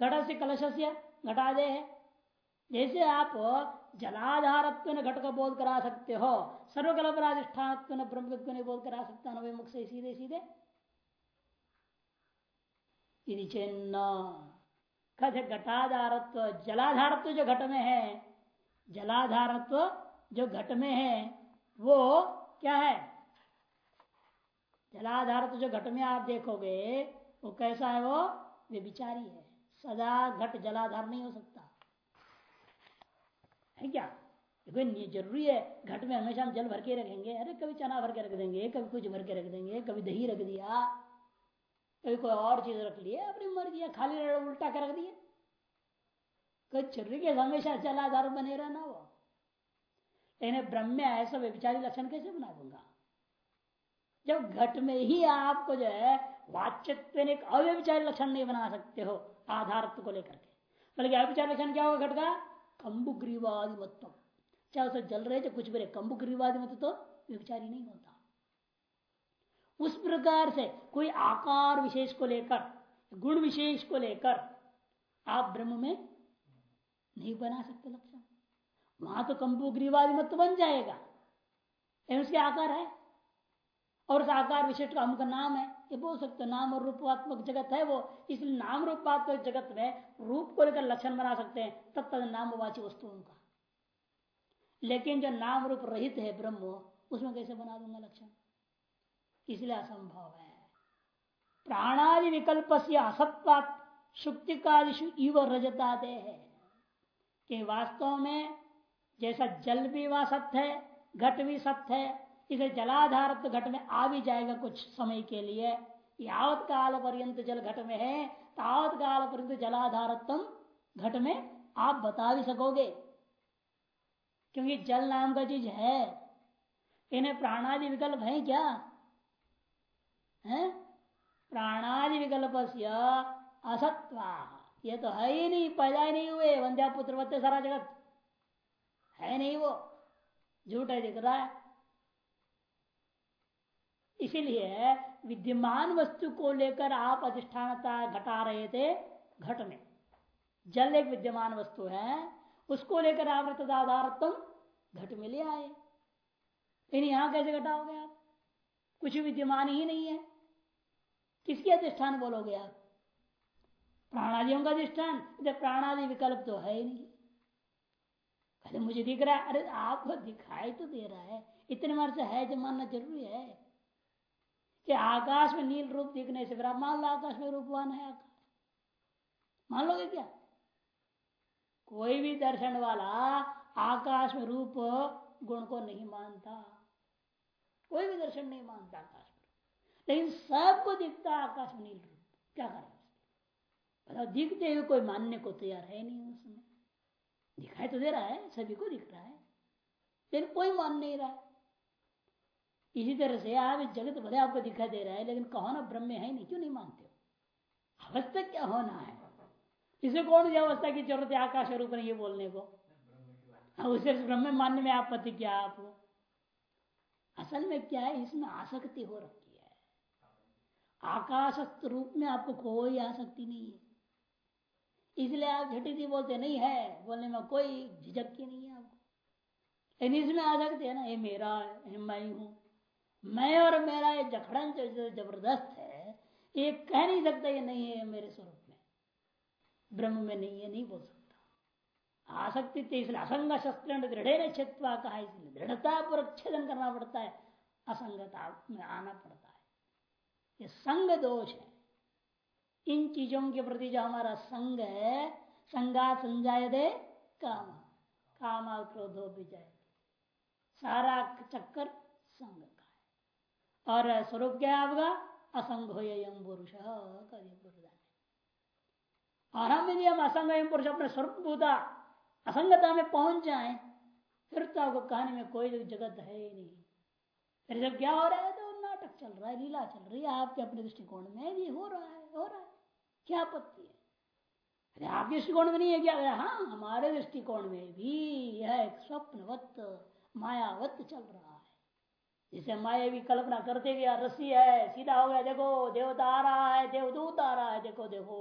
घट से कलश से घटा दे है जैसे आप जलाधारत्व घट का बोध करा सकते हो सर्वकल्पनाधिष्ठान ब्रह्म बोध करा सकते हो मुख से सीधे सीधे। यदि चिन्ह। कथ घटाधारत्व, जलाधारत्व जो घट में है, जलाधारत्व जो घट में है, वो क्या है? जलाधारत्व जो घट में आप देखोगे, वो कैसा है वो? वे विचारी है। सदा घट जलाधार नहीं हो सकता। है क्या? कोई ज़रूरी है, घट में हमेशा हम जल भर के रखेंगे अरे, कभी चना भर के रख देंगे, कभी कुछ भर के रख देंगे, कभी दही रख दिया, कभी कोई और चीज़ रख लिया अपनी मर्ज़ी है, खाली उल्टा कर रख दिया ज़रूरी के हमेशा जलाधार बने रहना वो। लेकिन ब्रह्म में ऐसा व्यविचारी लक्षण कैसे बना दूँगा? जब घट में ही आपको जो है, वाच्यत्व एक अव्यविचारी लक्षण नहीं बना सकते हो, आधारत्व को लेकर के। बल्कि अव्यविचार लक्षण क्या होगा घट का? कंबुग्रीवादि चाहे उसे जल रहे, चाहे कुछ भी रहे कंबुग्रीवादि मत तो व्यविचारी नहीं होता। उस प्रकार से कोई आकार विशेष को लेकर, गुण विशेष को लेकर आप ब्रह्म में नहीं बना सकते लक्षण। वहाँ तो कंबुग्रीवादि मत बन जाएगा। उसके आकार है। और उस आकार विशिष्ट का हमका नाम है। ये बोल सकते नाम और रूपात्मक जगत है वो। इसलिए नाम रूपात्मक जगत में रूप को लेकर लक्षण बना सकते हैं। तब तक नामवाची वस्तुओं का लेकिन जो नाम रूप रहित है ब्रह्म, उसमें कैसे बना दूँगा लक्षण? इसलिए असंभव है। प्राणादि विकल्प से असत्वात शुक्तिकादिशु इव रजता दे है कि वास्तव में जैसा जल भी वह सत्य है, घट भी सत्य है इसे जलाधार तो घट में आ भी जाएगा कुछ समय के लिए। यावत काल पर्यंत जल घट में है, तावत काल पर्यंत जलाधारत्म घट में आप बता भी सकोगे। क्योंकि जल नाम का चीज़ है। इन्हें प्राणादि विकल्प है क्या? है? प्राणादि विकल्प से असत्वा। ये तो है ही नहीं, पैदा ही नहीं हुए वंध्या पुत्र सारा जगत। है नहीं वो। झूठ है दिख रहा है। इसीलिए विद्यमान वस्तु को लेकर आप अधिष्ठानता घटा रहे थे घट में जल एक विद्यमान वस्तु है, उसको लेकर आप तदाधारत्म घट में ले आए। लेकिन यहाँ कैसे घटाओगे आप? कुछ विद्यमान ही नहीं है। किसकी अधिष्ठान बोलोगे आप? प्राणादियों का अधिष्ठान? प्राणादि विकल्प तो है ही नहीं। अरे मुझे दिख रहा है। अरे, आपको दिखाई तो दे रहा है। इतने मार से है जो मानना ज़रूरी है। कि आकाश में नील रूप दिखने से आप मान लो आकाश में रूपवान है आकाश। मान लोगे क्या? कोई भी दर्शन वाला आकाश में रूप गुण को नहीं मानता। कोई भी दर्शन नहीं मानता आकाश में लेकिन सबको दिखता आकाश में नील रूप। क्या करें दिखते हुए कोई मानने को तैयार है नहीं उसमें। दिखाई तो दे रहा है, सभी को दिख रहा है। लेकिन कोई मान नहीं रहा है। इसी तरह से आप जगत भले आपको दिखाई दे रहा है, लेकिन कहो ना ब्रह्म है नहीं, क्यों नहीं मानते हो? अवस्था क्या होना है? इसे कौन सी अवस्था की ज़रूरत है? आकाश रूप ये बोलने को। उसे ब्रह्म मानने में आपत्ति क्या आपको? असल में क्या है? इसमें आसक्ति हो रखी है। आकाश रूप में आपको कोई आसक्ति नहीं है। इसलिए आप झटी थी बोलते नहीं है। बोलने में कोई झिझक की नहीं है आपको। लेकिन इसमें आसक्ति है ना, ये मेरा है मैं हूँ। मैं और मेरा ये जखड़न जो ज़बरदस्त है, ये कह नहीं सकता ये नहीं है मेरे स्वरूप में। ब्रह्म में नहीं है नहीं बोल सकता। आसक्ति इसलिए असंग शस्त्र दृढ़ छित्वा कहा, इसलिए दृढ़ता पर छेदन करना पड़ता है, असंगता में आना पड़ता है। ये संग दोष है। इन चीज़ों के प्रति जो हमारा संग है संगा संजाय दे काम कामा क्रोधो भी सारा चक्कर संग। और स्वरूप क्या है आपका? असंग पुरुष और हम यदि हम असंग पुरुष अपने स्वरूप असंगता में पहुँच जाए, फिर तो आपको कहानी में कोई जगत है ही नहीं। फिर जब क्या हो रहा है तो नाटक चल रहा है, लीला चल रही है, आपके अपने दृष्टिकोण में भी हो रहा है, हो रहा है। क्या आपत्ति है? अरे आपके दृष्टिकोण में नहीं है क्या? हाँ हमारे दृष्टिकोण में भी यह एक स्वप्नवत, मायावत चल रहा है जिसे माया भी कल्पना करते गया, रस्सी है, सीधा हो गया, देखो, देवता आ रहा है, देवदूत आ रहा है, देखो देखो।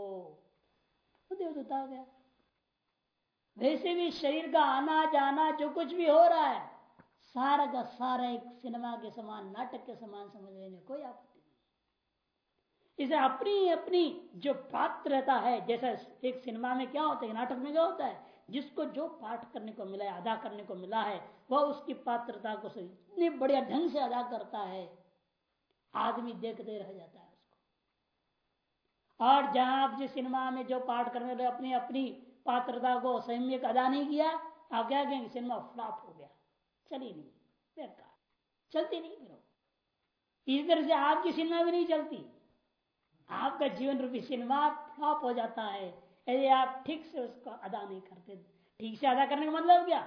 तो देवदूत आ गया। वैसे भी शरीर का आना जाना जो कुछ भी हो रहा है, सारा का सारा एक सिनेमा के समान, नाटक के समान समझने में कोई आपत्ति नहीं। इसे अपनी अपनी जो पात्रता है, जैसा एक सिनेमा में क्या होता है नाटक में क्या होता है जिसको जो पाठ करने को मिला है, अदा करने को मिला है, वह उसकी पात्रता को इतने बढ़िया ढंग से अदा करता है, आदमी देखते रह जाता है उसको। और जहाँ आप जिस सिनेमा में जो पाठ करने वाले अपनी अपनी पात्रता को संयमिक अदा नहीं किया, आप क्या कहेंगे, सिनेमा फ्लॉप हो गया। चली नहीं, बेकार। चलती नहीं फिर इस तरह से आपकी सिनेमा भी नहीं चलती। आपका जीवन रूपी सिनेमा फ्लॉप हो जाता है। यदि आप ठीक से उसको अदा नहीं करते, ठीक से अदा करने का मतलब क्या?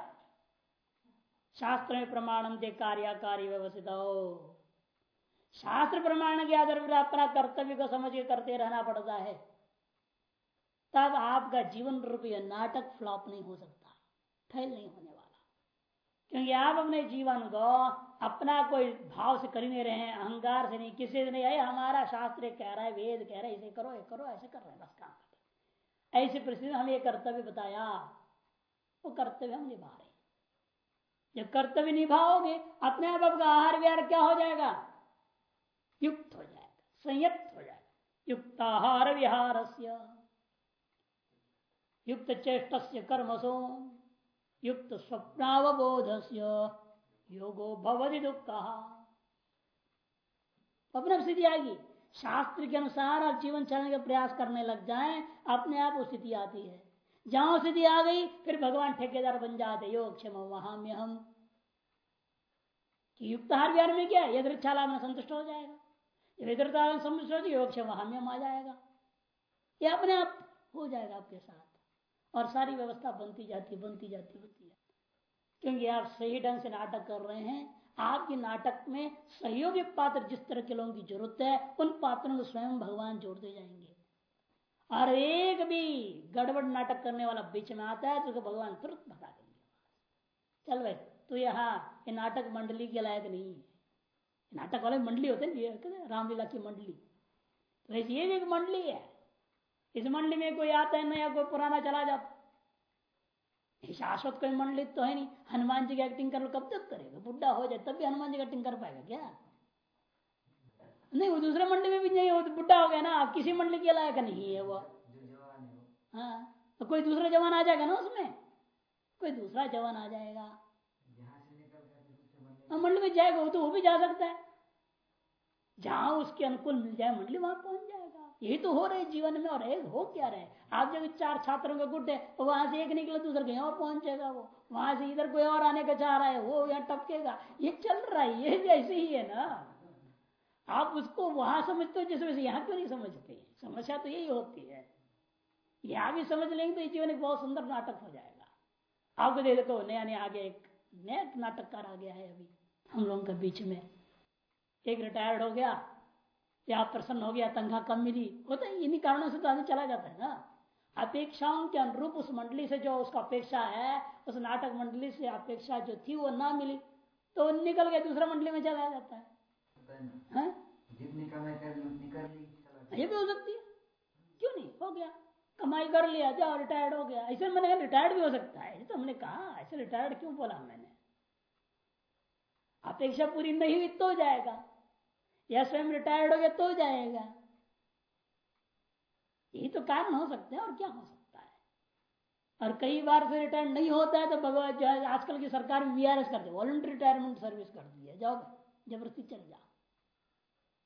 शास्त्र में प्रमाणम दे कार्यकारी व्यवस्थित शास्त्र प्रमाण के आधार पर अपना कर्तव्य को समझ के करते रहना पड़ता है। तब आपका जीवन रूपी नाटक फ्लॉप नहीं हो सकता फेल नहीं होने वाला। क्योंकि आप अपने जीवन को अपना कोई भाव से कर नहीं रहे हैं, अहंकार से नहीं, किसी से नहीं है हमारा शास्त्र कह रहा है, वेद कह रहा है, इसे करो, ये करो, ऐसे कर रहे हैं, बस काम ऐसी परिस्थिति में हमें ये कर्तव्य बताया, वो कर्तव्य हम निभा रहे जब कर्तव्य निभाओगे, अपने आप आपका आहार विहार क्या हो जाएगा? युक्त हो जाएगा संयुक्त हो जाएगा। युक्त आहार विहार युक्त चेष्ट कर्मसो, युक्त स्वप्नावबोध योगो भवधि दुख। कहा अपने स्थिति आएगी। शास्त्र के अनुसार आप जीवन चलने का प्रयास करने लग जाए, अपने आप वो स्थिति आती है। जहाँ स्थिति आ गई, फिर भगवान ठेकेदार बन जाते योग क्षम वहाँ में हम युक्त हार विहार में क्या यदृच्छाला में संतुष्ट हो जाएगा। संतुष्ट हो योग क्षम वहाँ में आ जाएगा। ये अपने आप हो जाएगा आपके साथ। और सारी व्यवस्था बनती जाती बनती जाती बनती जाती। क्योंकि आप सही ढंग से नाटक कर रहे हैं आपके नाटक में सहयोगी पात्र जिस तरह के लोगों की ज़रूरत है, उन पात्रों को स्वयं भगवान जोड़ते जाएँगे। और एक भी गड़बड़ नाटक करने वाला बीच में आता है तो उसको भगवान तुरंत भगा देंगे। चल भाई तो यहाँ, ये नाटक मंडली के लायक नहीं है। नाटक वाले मंडली होते हैं रामलीला की मंडली। तो ये भी एक मंडली है। इस मंडली में कोई आता है, नया, कोई पुराना चला जाता शाश्वत कोई मंडली तो है नहीं। हनुमान जी की एक्टिंग कर लो कब तक करेगा? बुढ़ा हो जाए तब भी हनुमान जी एक्टिंग कर पाएगा क्या? नहीं वो दूसरे मंडली में भी नहीं हो तो बुढ़ा हो गया ना। आप किसी मंडली के लायक नहीं है वो। हाँ तो कोई दूसरा जवान आ जाएगा ना उसमें? कोई दूसरा जवान आ जाएगा। हाँ, मंडली में जाएगा वो तो वो भी जा सकता है। जहाँ उसके अनुकूल मिल जाए मंडली वहाँ पहुँच जाएगा। यही तो हो रहे जीवन में और एक हो क्या रहे आप जब चार छात्रों का गुट है तो वहाँ से एक निकले, दूसरा कहीं और पहुँच जाएगा वो। वहाँ से इधर कोई और आने का चाह रहा है, वो यहाँ टपकेगा। ये चल रहा है, ये ऐसे ही है ना? आप उसको वहाँ समझते हो जैसे वैसे यहाँ क्यों नहीं समझते? समस्या तो यही होती है। यहाँ भी समझ लेंगे तो ये जीवन एक बहुत सुंदर नाटक हो जाएगा। आपको दे देखो नया नया आगे एक नया नाटककार आ गया है अभी। हम लोगों के बीच में एक रिटायर्ड हो गया। या प्रसन्न हो गया तंखा कम मिली होता है इन्हीं कारणों से तो आदमी चला जाता है ना। अपेक्षाओं के अनुरूप उस मंडली से जो उसका अपेक्षा है उस नाटक मंडली से अपेक्षा जो थी वो ना मिली तो निकल गया दूसरा मंडली में चला जाता है, है? ये भी हो सकती है। क्यों नहीं? हो गया। कमाई कर लिया जाओ रिटायर्ड हो गया। ऐसे मैंने रिटायर्ड भी हो सकता है। तो हमने कहा ऐसे रिटायर्ड क्यों बोला मैंने? अपेक्षा पूरी नहीं हुई तो जाएगा। या स्वयं रिटायर्ड हो गया तो जाएगा। यही तो कारण हो सकते हैं और क्या हो सकता है? और कई बार से रिटायर नहीं होता है तो भगवान जो है, आजकल की सरकार वी आर एस कर करते वॉलंटरी रिटायरमेंट सर्विस कर दी है, जाओ ज़बरदस्ती चल जाओ।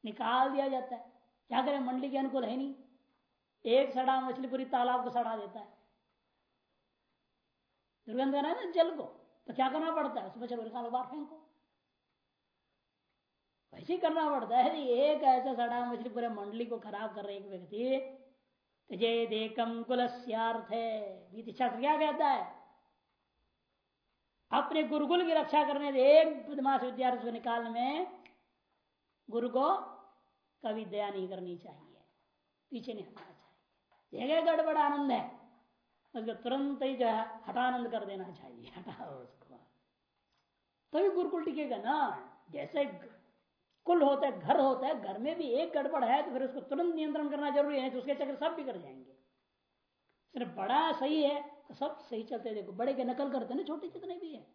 निकाल दिया जाता है। क्या करें, मंडली के अनुकूल है नहीं। एक सड़ा मछली पूरी तालाब को सड़ा देता है। दुर्गंध है ना जल को तो क्या करना पड़ता है? उसमें चलो निकालो बाहर फेंको। वैसे करना पड़ता है एक ऐसा सड़ा मछली पूरे मंडली को खराब कर रहे एक व्यक्ति जय देखम कुलस्यार्थ। है शास्त्र क्या कहता है? अपने गुरुकुल की रक्षा करने से एक बदमाश विद्यार्थी को निकालने में गुरु को कभी दया नहीं करनी चाहिए। पीछे नहीं हटना चाहिए। एक गड़बड़ आनंद है। उसको तुरंत ही जो है हटानंद कर देना चाहिए। हटाओ उसको। तभी तो गुरुकुल टिकेगा ना। जैसे कुल होता है, घर होता है, घर में भी एक गड़बड़ है तो फिर उसको तुरंत नियंत्रण करना ज़रूरी है तो उसके चक्कर सब बिगड़ जाएँगे। सिर्फ़ बड़ा सही है तो सब सही चलते देखो, बड़े के नकल करते ना, छोटे जितने भी है।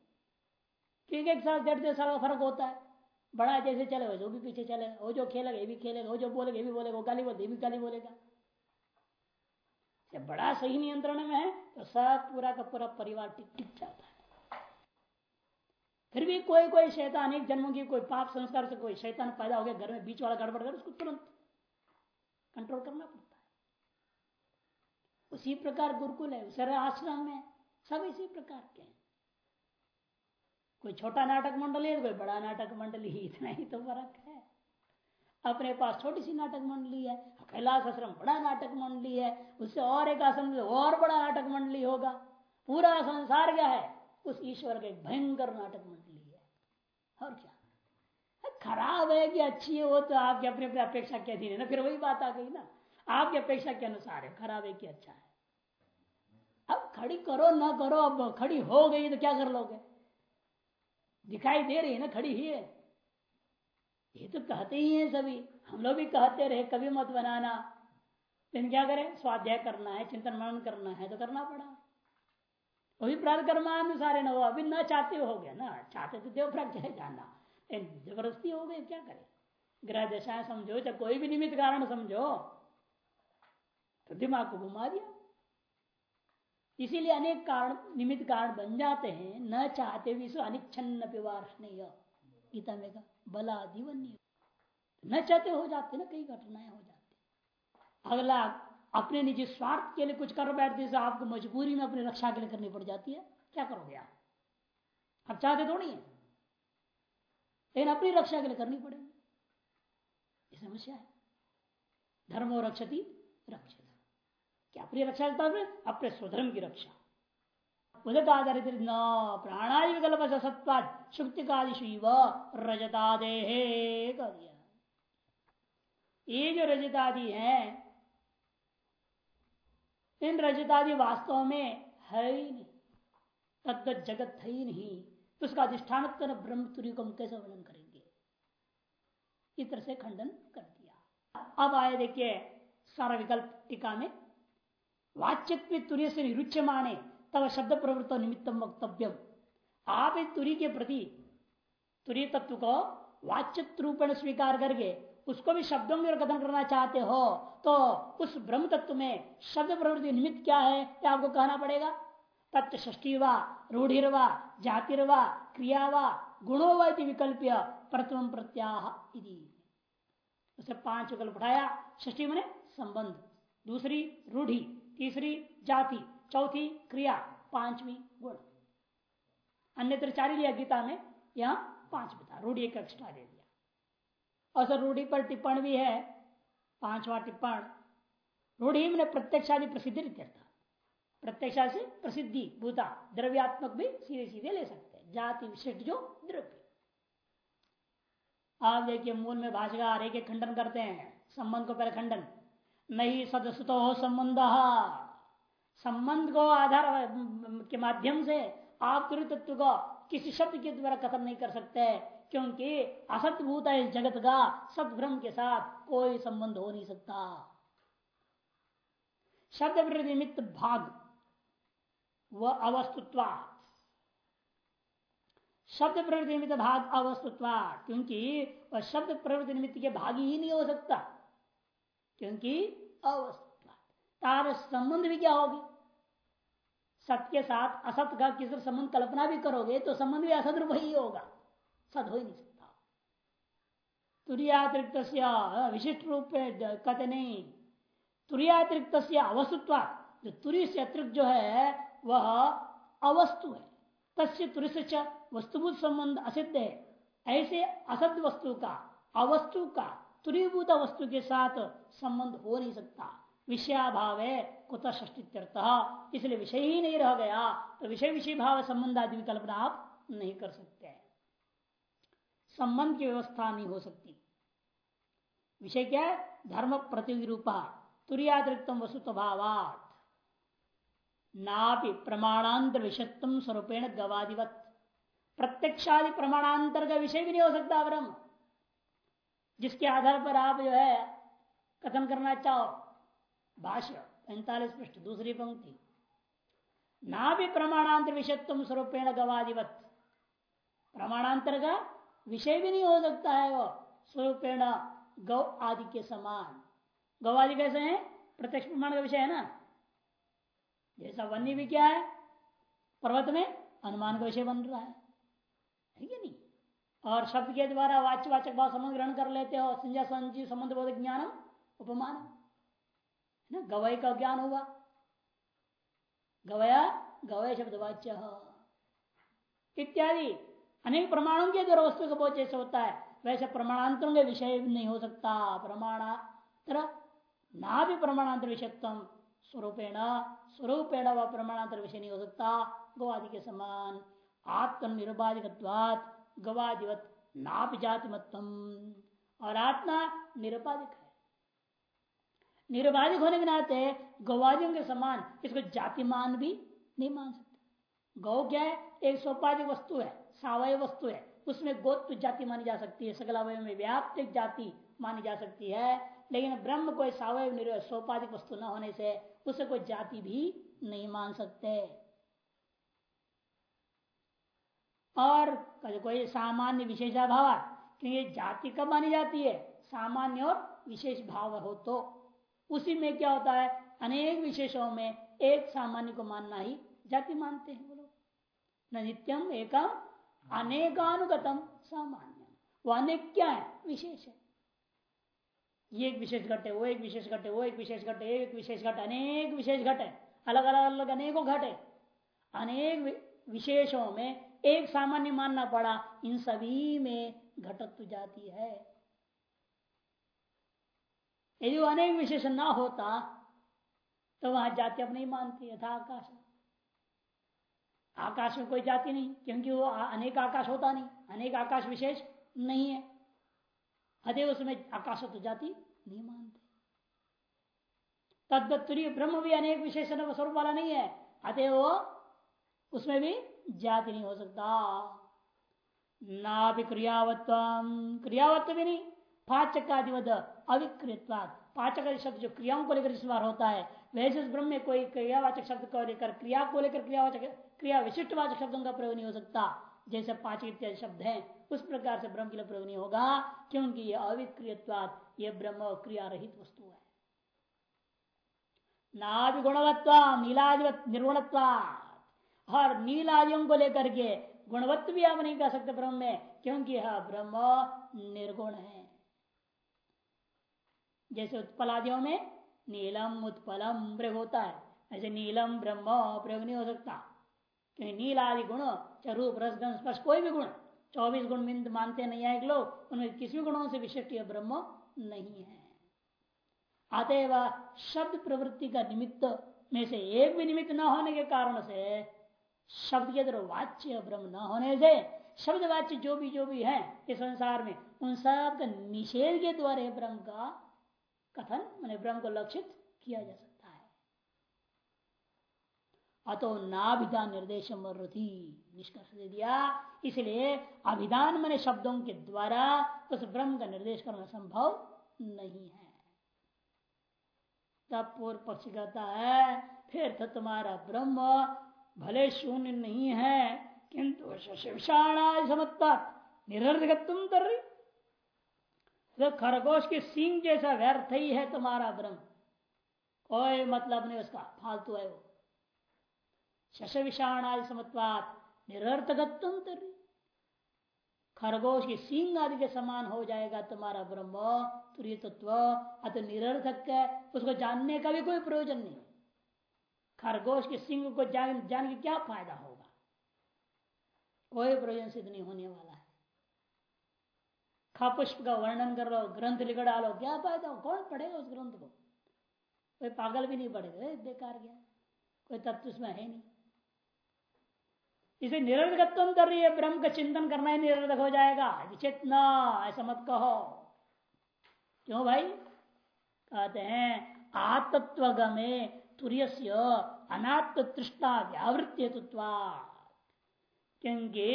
एक एक साल, डेढ़ डेढ़ साल का फ़र्क होता है। बड़ा जैसे चले, वो भी पीछे चलेगा वो जो खेलेगा, ये भी खेलेगा, वो जो बोलेगा, ये भी बोलेगा, वो गाली बोले ये भी गाली बोलेगा। जब बड़ा सही नियंत्रण में है तो सब पूरा का पूरा परिवार टिक टिक जाता है। फिर भी कोई कोई शैतान एक जन्मों की कोई पाप संस्कार से कोई शैतान पैदा हो गया, घर में बीच वाला गड़बड़ कर, उसको तुरंत कंट्रोल करना पड़ता है। उसी प्रकार गुरुकुल है, उसे आश्रम में सब इसी प्रकार के हैं। कोई छोटा नाटक मंडली है, कोई बड़ा नाटक मंडली ही इतना ही तो फ़र्क है। अपने पास छोटी सी नाटक मंडली है, कैलाश आश्रम बड़ा नाटक मंडली है, उससे और एक आश्रम, और बड़ा नाटक मंडली होगा। पूरा संसार क्या है? उस ईश्वर का एक भयंकर नाटक मंडली है। और क्या? खराब है कि अच्छी है, वो तो आपके अपने अपने अपेक्षा के अधीन है। ना, फिर वही बात आ गई ना। आपकी अपेक्षा के अनुसार है, खराब है कि अच्छा है। अब खड़ी करो, ना करो, अब खड़ी हो गई तो क्या कर लोगे? दिखाई दे रही है ना, खड़ी ही है। ये तो कहते ही है सभी। हम लोग भी कहते रहे, कभी मत बनाना। लेकिन क्या करें? स्वाध्याय करना है चिंतन मनन करना है तो करना पड़ा। वही प्रार्थ कर्मानुसार है ना वो अभी न चाहते हो गया ना। चाहते तो देव प्राग चाहे जाना ज़बरदस्ती हो गई, क्या करे? ग्रह दशाएँ समझो, चाहे कोई भी निमित्त कारण समझो तो दिमाग को घुमा दिया। इसीलिए अनेक कारण, निमित्त कारण बन जाते हैं, न चाहते भी सो अनिच्छन्न पिवार्षणीय, गीता में का बला दीवन न चाहते हो जाते ना, कई घटनाएँ हो जाती। अगला अपने निजी स्वार्थ के लिए कुछ कर बैठते से आपको मजबूरी में अपनी रक्षा के लिए करनी पड़ जाती है, क्या करोगे आप? आप चाहते थोड़ी है, लेकिन अपनी रक्षा के लिए करनी पड़ेगी। ये समस्या है। धर्मो रक्षति रक्षित क्या अपनी रक्षा करता है अपने स्वधर्म की रक्षा। आधारित न, प्राणादि विकल्प सत्वाद शुक्ति रजतादे दिया। ये जो रजतादि है इन रजतादि वास्तव में है ही नहीं। तद्गत जगत है ही नहीं। तो उसका अधिष्ठान ब्रह्म तुरी को हम कैसे वर्णन करेंगे? इस तरह से खंडन कर दिया। अब आए देखिए सारा विकल्प टीका में। वाच्यत्व तुर्य से निरुच्य माने तब शब्द प्रवृत्त निमित्तम वक्तव्यम। आप तुरी के प्रति तुरी तत्व को वाच्यत्व रूपेण स्वीकार करके उसको भी शब्दों में कथन करना चाहते हो तो उस ब्रह्म तत्व में शब्द प्रवृत्ति निमित्त क्या है क्या आपको कहना पड़ेगा। तत्व षष्टिवा रूढ़िर्वा जातिर्वा क्रियावा गुणो विकल्प प्रथम प्रत्याह उसे पाँच विकल्प उठाया षष्टि मैंने संबंध। दूसरी, रूढ़ी। तीसरी, जाति। चौथी, क्रिया। पांचवी, गुण। अन्यत्र चार लिया गीता में, यहाँ पाँच बता, रूढ़ी एक एक्स्ट्रा दे दिया और सर रूढ़ी पर टिप्पण भी है, पांचवा टिप्पण। रूढ़ी में प्रत्यक्षादि प्रसिद्धि प्रत्यक्षा से प्रसिद्धि, भूता, द्रव्यात्मक भी सीधे सीधे ले सकते हैं। जाति विशिष्ट जो द्रव्य। आप देखिए, मूल में भाषा एक एक खंडन करते हैं। संबंध को पहले खंडन। नहीं सदस्य हो संबंध। संबंध को आधार, के माध्यम से आप तत्व को किसी शब्द के द्वारा कथन नहीं कर सकते। क्योंकि असतभूत है इस जगत का, सदभ्रम के साथ कोई संबंध हो नहीं सकता। शब्द निमित्त भाग व अवस्तुत्वा शब्द प्रवृत्ति निमित्त भाग अवस्तुत्वा क्योंकि वह शब्द प्रवृत्ति निमित्त के भागी ही नहीं हो सकता। क्योंकि अवस्तुत्वा तार संबंध भी क्या होगी? सत्य के साथ असत का किसी संबंध कल्पना भी करोगे तो संबंध भी असद रूप ही होगा। सद हो ही नहीं सकता तुरियातिरिक्त विशिष्ट रूप कहते नहीं तुरियातिरिक्त अवस्तुत्व जो तुरी से अतिरिक्त जो है, वह अवस्तु है। तस्य तुरस वस्तुभूत संबंध असिद्ध है। ऐसे असद वस्तु का, अवस्तु का, तुरीभूत वस्तु के साथ संबंध हो नहीं सकता। विषयाभाव है कुत इसलिए विषय ही नहीं रह गया तो विषय विषय भाव संबंध आदि कल्पना आप नहीं कर सकते संबंध की व्यवस्था नहीं हो सकती। विषय क्या है? धर्म प्रतिरूपा, तुरियातिरिक्तम वस्तु भावात नापि प्रमाणांतर विषत्व स्वरूपेण गवादिवत। प्रत्यक्षादि प्रमाणांतर का विषय भी नहीं हो सकता ब्रह्म जिसके आधार पर आप जो है, कथन करना चाहो। भाष्य, पैंतालीस पृष्ठ, दूसरी पंक्ति। ना भी प्रमाणांतर विषत्व स्वरूपेण गवादिवत। प्रमाणांतर का विषय भी नहीं हो सकता है वो स्वरूपेण गौ आदि के समान। गौ आदि कैसे है? प्रत्यक्ष प्रमाण का विषय है ना? जैसा वन्य भी क्या है? पर्वत में अनुमान का विषय बन रहा है। है नहीं? और शब्द के द्वारा वाच्य वाचक भाव संबंध ग्रहण कर लेते हो संजय संजीव संबंध बोध, ज्ञानम उपमान है ना? गवय का ज्ञान होगा। गवया, गवय शब्द वाच्य। इत्यादि। अनेक प्रमाणों के द्वारा वस्तु का बोध जैसे होता है, वैसे प्रमाणांतरों के विषय नहीं हो सकता। प्रमाणा ना भी प्रमाणांतर विषयत्म स्वरूपेण स्वरूपेण व प्रमाणांतर विषय नहीं हो सकता। गवादि के समान आत्म निरुपाधिकवात गवादिवत नाप जाति मतम और आत्मा निरुपाधिक है। निरुपाधिक होने के नाते गवादियों के समान इसको जातिमान भी नहीं मान सकते। गौ क्या है? एक सोपाधिक वस्तु है। सावय वस्तु है, उसमें गोत्व जाति मानी जा सकती है सकलावय में व्याप्त जाति मानी जा सकती है, लेकिन ब्रह्म कोई सावय निर्वय सोपाधिक वस्तु न होने से उसे कोई जाति भी नहीं मान सकते। और कोई सामान्य विशेषा भाव क्योंकि जाति कब मानी जाती है? सामान्य और विशेष भाव हो तो। उसी में क्या होता है? अनेक विशेषों में एक सामान्य को मानना ही जाति मानते हैं लोग। नित्यम एकम अनेकानुगतम सामान्य वो अनेक क्या है? विशेष है। ये एक विशेष घट है, वो एक विशेष घट है, वो एक विशेष घट है, एक विशेष घट, अनेक विशेष घट है। अलग अलग अलग अनेकों घट है। अनेक विशेषों में एक सामान्य मानना पड़ा, इन सभी में घटत्व जाती है। यदि अनेक विशेष ना होता तो वहाँ जाति अब नहीं मानती यथा आकाश आकाश में कोई जाति नहीं, क्योंकि वो अनेक आकाश होता नहीं। अनेक आकाश विशेष नहीं है। अतः उसमें आकाश तो जाति नहीं मानते। तद्वत्तुरी ब्रह्म भी अनेक विशेषण स्वरूप वाला नहीं है। अतः वो उसमें भी जाति नहीं हो सकता। ना भी क्रियावत्व क्रियावत्व भी नहीं। पाचक आदिवद अविकृतवाद पाचक शब्द जो क्रियाओं को लेकर इस्तेमाल होता है वैसे उस ब्रह्म में कोई क्रियावाचक शब्द को लेकर, क्रिया को लेकर क्रियावाचक क्रिया विशिष्ट वाचक शब्दों का प्रयोग नहीं हो सकता। जैसे पाँच इत्यादि शब्द हैं, उस प्रकार से ब्रह्म के लिए प्रयोग नहीं होगा, क्योंकि यह अविक्रियवाद यह ब्रह्म क्रिया रहित वस्तु है। नाभि गुणवत्व नीलाधिवत निर्गुणत्वाद और नीलादियों को लेकर के गुणवत्व भी आप नहीं कह सकते ब्रह्म में, क्योंकि यह ब्रह्म निर्गुण है। जैसे उत्पलादियों में नीलम उत्पलम प्रयोग होता है। ऐसे नीलम ब्रह्म प्रयोग नहीं हो सकता। क्योंकि नील आदि गुण रूप रसगन स्पर्श कोई भी गुण, चौबीस गुण मिंद मानते नहीं आए लोग, उनमें किसी गुणों से विशिष्ट ब्रह्म नहीं है। अतएव शब्द प्रवृत्ति का निमित्त में से एक भी निमित्त न होने के कारण से शब्द के अंदर वाच्य ब्रह्म न होने से शब्द वाच्य जो भी जो भी है इस संसार में, उन सब निषेध के द्वारा ब्रह्म का कथन, मैंने ब्रह्म को लक्षित किया जा सकता है। अतो नाभिधान निर्देश निष्कर्ष दे दिया। इसलिए अभिधान मैंने शब्दों के द्वारा उस ब्रह्म का निर्देश करना संभव नहीं है। तब पूर्व पक्ष कहता है, फिर तो तुम्हारा ब्रह्म भले शून्य नहीं है, किंतु विषाणा समझता निरर्धकत्व कर रही तो खरगोश के सिंह जैसा व्यर्थ ही है तुम्हारा ब्रह्म। कोई मतलब नहीं उसका, फालतू है वो। शश विषाणादि समत्वात निरर्थकत्व खरगोश की सिंह आदि के समान हो जाएगा तुम्हारा ब्रह्म तुरी तत्व अत निरर्थक है, उसको जानने का भी कोई प्रयोजन नहीं। खरगोश के सिंह को जान जान के क्या फ़ायदा होगा? कोई प्रयोजन सिद्ध नहीं होने वाला। खपुष्प का वर्णन कर लो ग्रंथ लिख डालो क्या फ़ायदा कौन पढ़ेगा उस ग्रंथ को? कोई पागल भी नहीं पढ़ेगा बेकार गया कोई तत्व उसमें है नहीं। इसे निरर्धकत्व कर रही है, ब्रह्म का चिंतन करना ही निरर्धक हो जाएगा। चेतना ऐसा मत कहो। क्यों भाई? कहते हैं आतत्व गमे तुर्य अनात्म तृष्णा व्यावृत्ति क्योंकि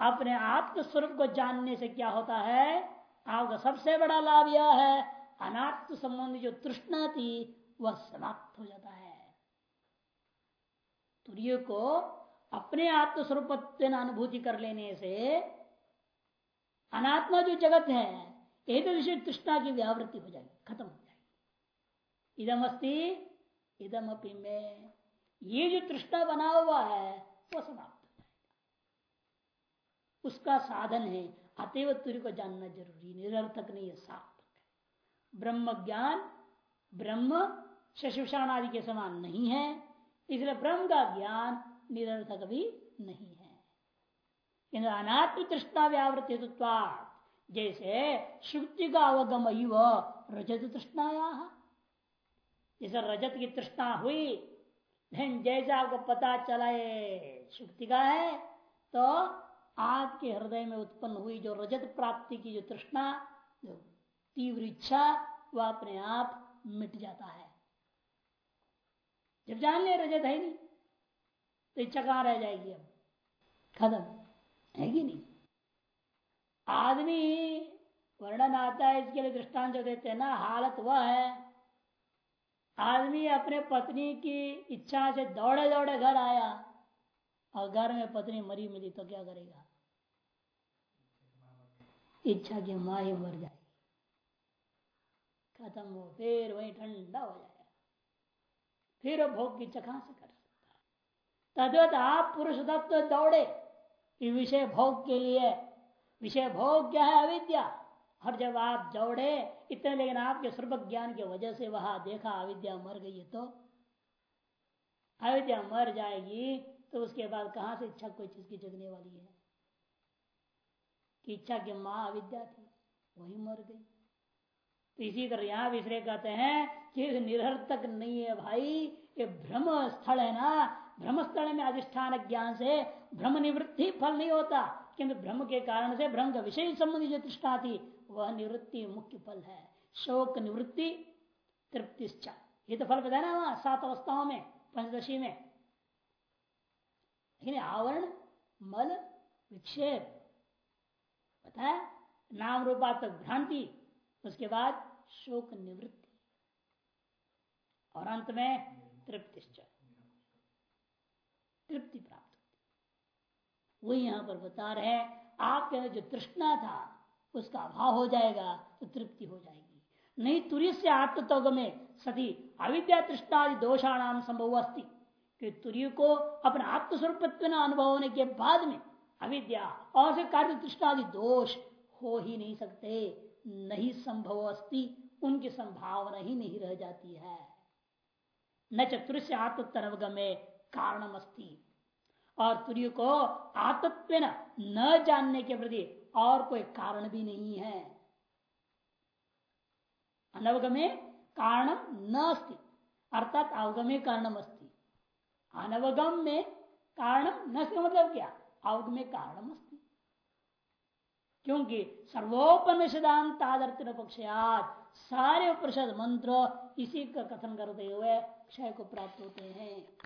अपने आत्म स्वरूप को जानने से क्या होता है? आपका सबसे बड़ा लाभ यह है, अनात्म संबंधी जो तृष्णा थी, वह समाप्त हो जाता है। तुर्य को अपने आत्मस्वरूप अनुभूति कर लेने से अनात्मा जो जगत है एक विषय तृष्णा की व्यावृत्ति हो जाएगी, खत्म हो जाएगी। इदम अस्थि इदम अपी में। ये जो तृष्णा बना हुआ है वो समाप्त उसका साधन है। अतएव तुरी को जानना ज़रूरी, निरर्थक नहीं है, सार्थक ब्रह्म ज्ञान, ब्रह्म शशुषाण आदि के समान नहीं है। इसलिए ब्रह्म का ज्ञान निरर्थक भी नहीं है। अनात्म तृष्णा व्यावृत्ति जैसे श्रुति का अवगम रजत तृष्णाया। जैसे रजत की तृष्णा हुई जैसे आपको पता चला शुक्ति का है तो आपके हृदय में उत्पन्न हुई जो रजत प्राप्ति की जो तृष्णा, जो तीव्र इच्छा, वह अपने आप मिट जाता है। जब जान ले रजत है नहीं तो इच्छा कहाँ रह जाएगी अब। खत्म। है कि नहीं? आदमी वर्णन आता है, इसके लिए दृष्टांत जो देते हैं, ना, हालत वह है, आदमी अपने पत्नी की इच्छा से दौड़े दौड़े घर आया। और घर में पत्नी मरी मिली तो क्या करेगा? इच्छा की माँ ही मर जाएगी। खत्म हो, फिर वही ठंडा हो जाएगा। फिर भोग की चखा से कर सकता है। आप पुरुष तत्व दौड़े। विषय भोग के लिए। विषय भोग क्या है? अविद्या। हर जब आप दौड़े, इतने लेकिन आपके सर्व ज्ञान की वजह से वहाँ देखा, अविद्या मर गई है तो? अविद्या मर जाएगी तो उसके बाद कहाँ से इच्छा कोई चीज़ की जगने वाली है? कि इच्छा की माँ अविद्या थी, वही मर गई। तो इसी तरह यहाँ विश्रे कहते हैं कि निरर्थक नहीं है भाई, ये भ्रम स्थल है ना। भ्रम स्थल में अधिष्ठान ज्ञान से भ्रम निवृत्ति फल नहीं होता, किंतु भ्रम के कारण से भ्रम का विषय संबंधी जो तृष्णा थी, वह निवृत्ति मुख्य फल है। शोक निवृत्ति तृप्ति ये तो फल बताया ना वहाँ, सात अवस्थाओं में, पंचदशी में। लेकिन आवरण मल विक्षेप। बताया नाम रूपात्मक भ्रांति, उसके बाद शोक निवृत्ति। और अंत में तृप्ति तृप्ति प्राप्त होती। वही यहाँ पर बता रहे हैं, आपके अंदर जो तृष्णा था, उसका अभाव हो जाएगा तो तृप्ति हो जाएगी। नहीं, तुरी से आत्मत्व में सती अविद्या तृष्णादि दोषाणाम संभव अस्ति। कि तुरी को अपने आत्मस्वरूप अनुभव होने के बाद में अविद्या और से कार्य तृष्णादि दोष हो ही नहीं सकते, नहीं संभव अस्ति, उनकी संभावना ही नहीं रह जाती है। न चतुर से आत्मतरवगमे कारणम अस्ति और तुर्य को आत्मत्व न जानने के प्रति और कोई कारण भी नहीं है। अनवगमे कारण न अस्ति, अर्थात अवगमे कारणम अनवगम में कारणम, न मतलब क्या? अवगमे कारणम अस्ति। क्योंकि आदर तिर पक्षयात, सारे उपनिषद मंत्र इसी का कथन करते हुए क्षय को प्राप्त होते हैं।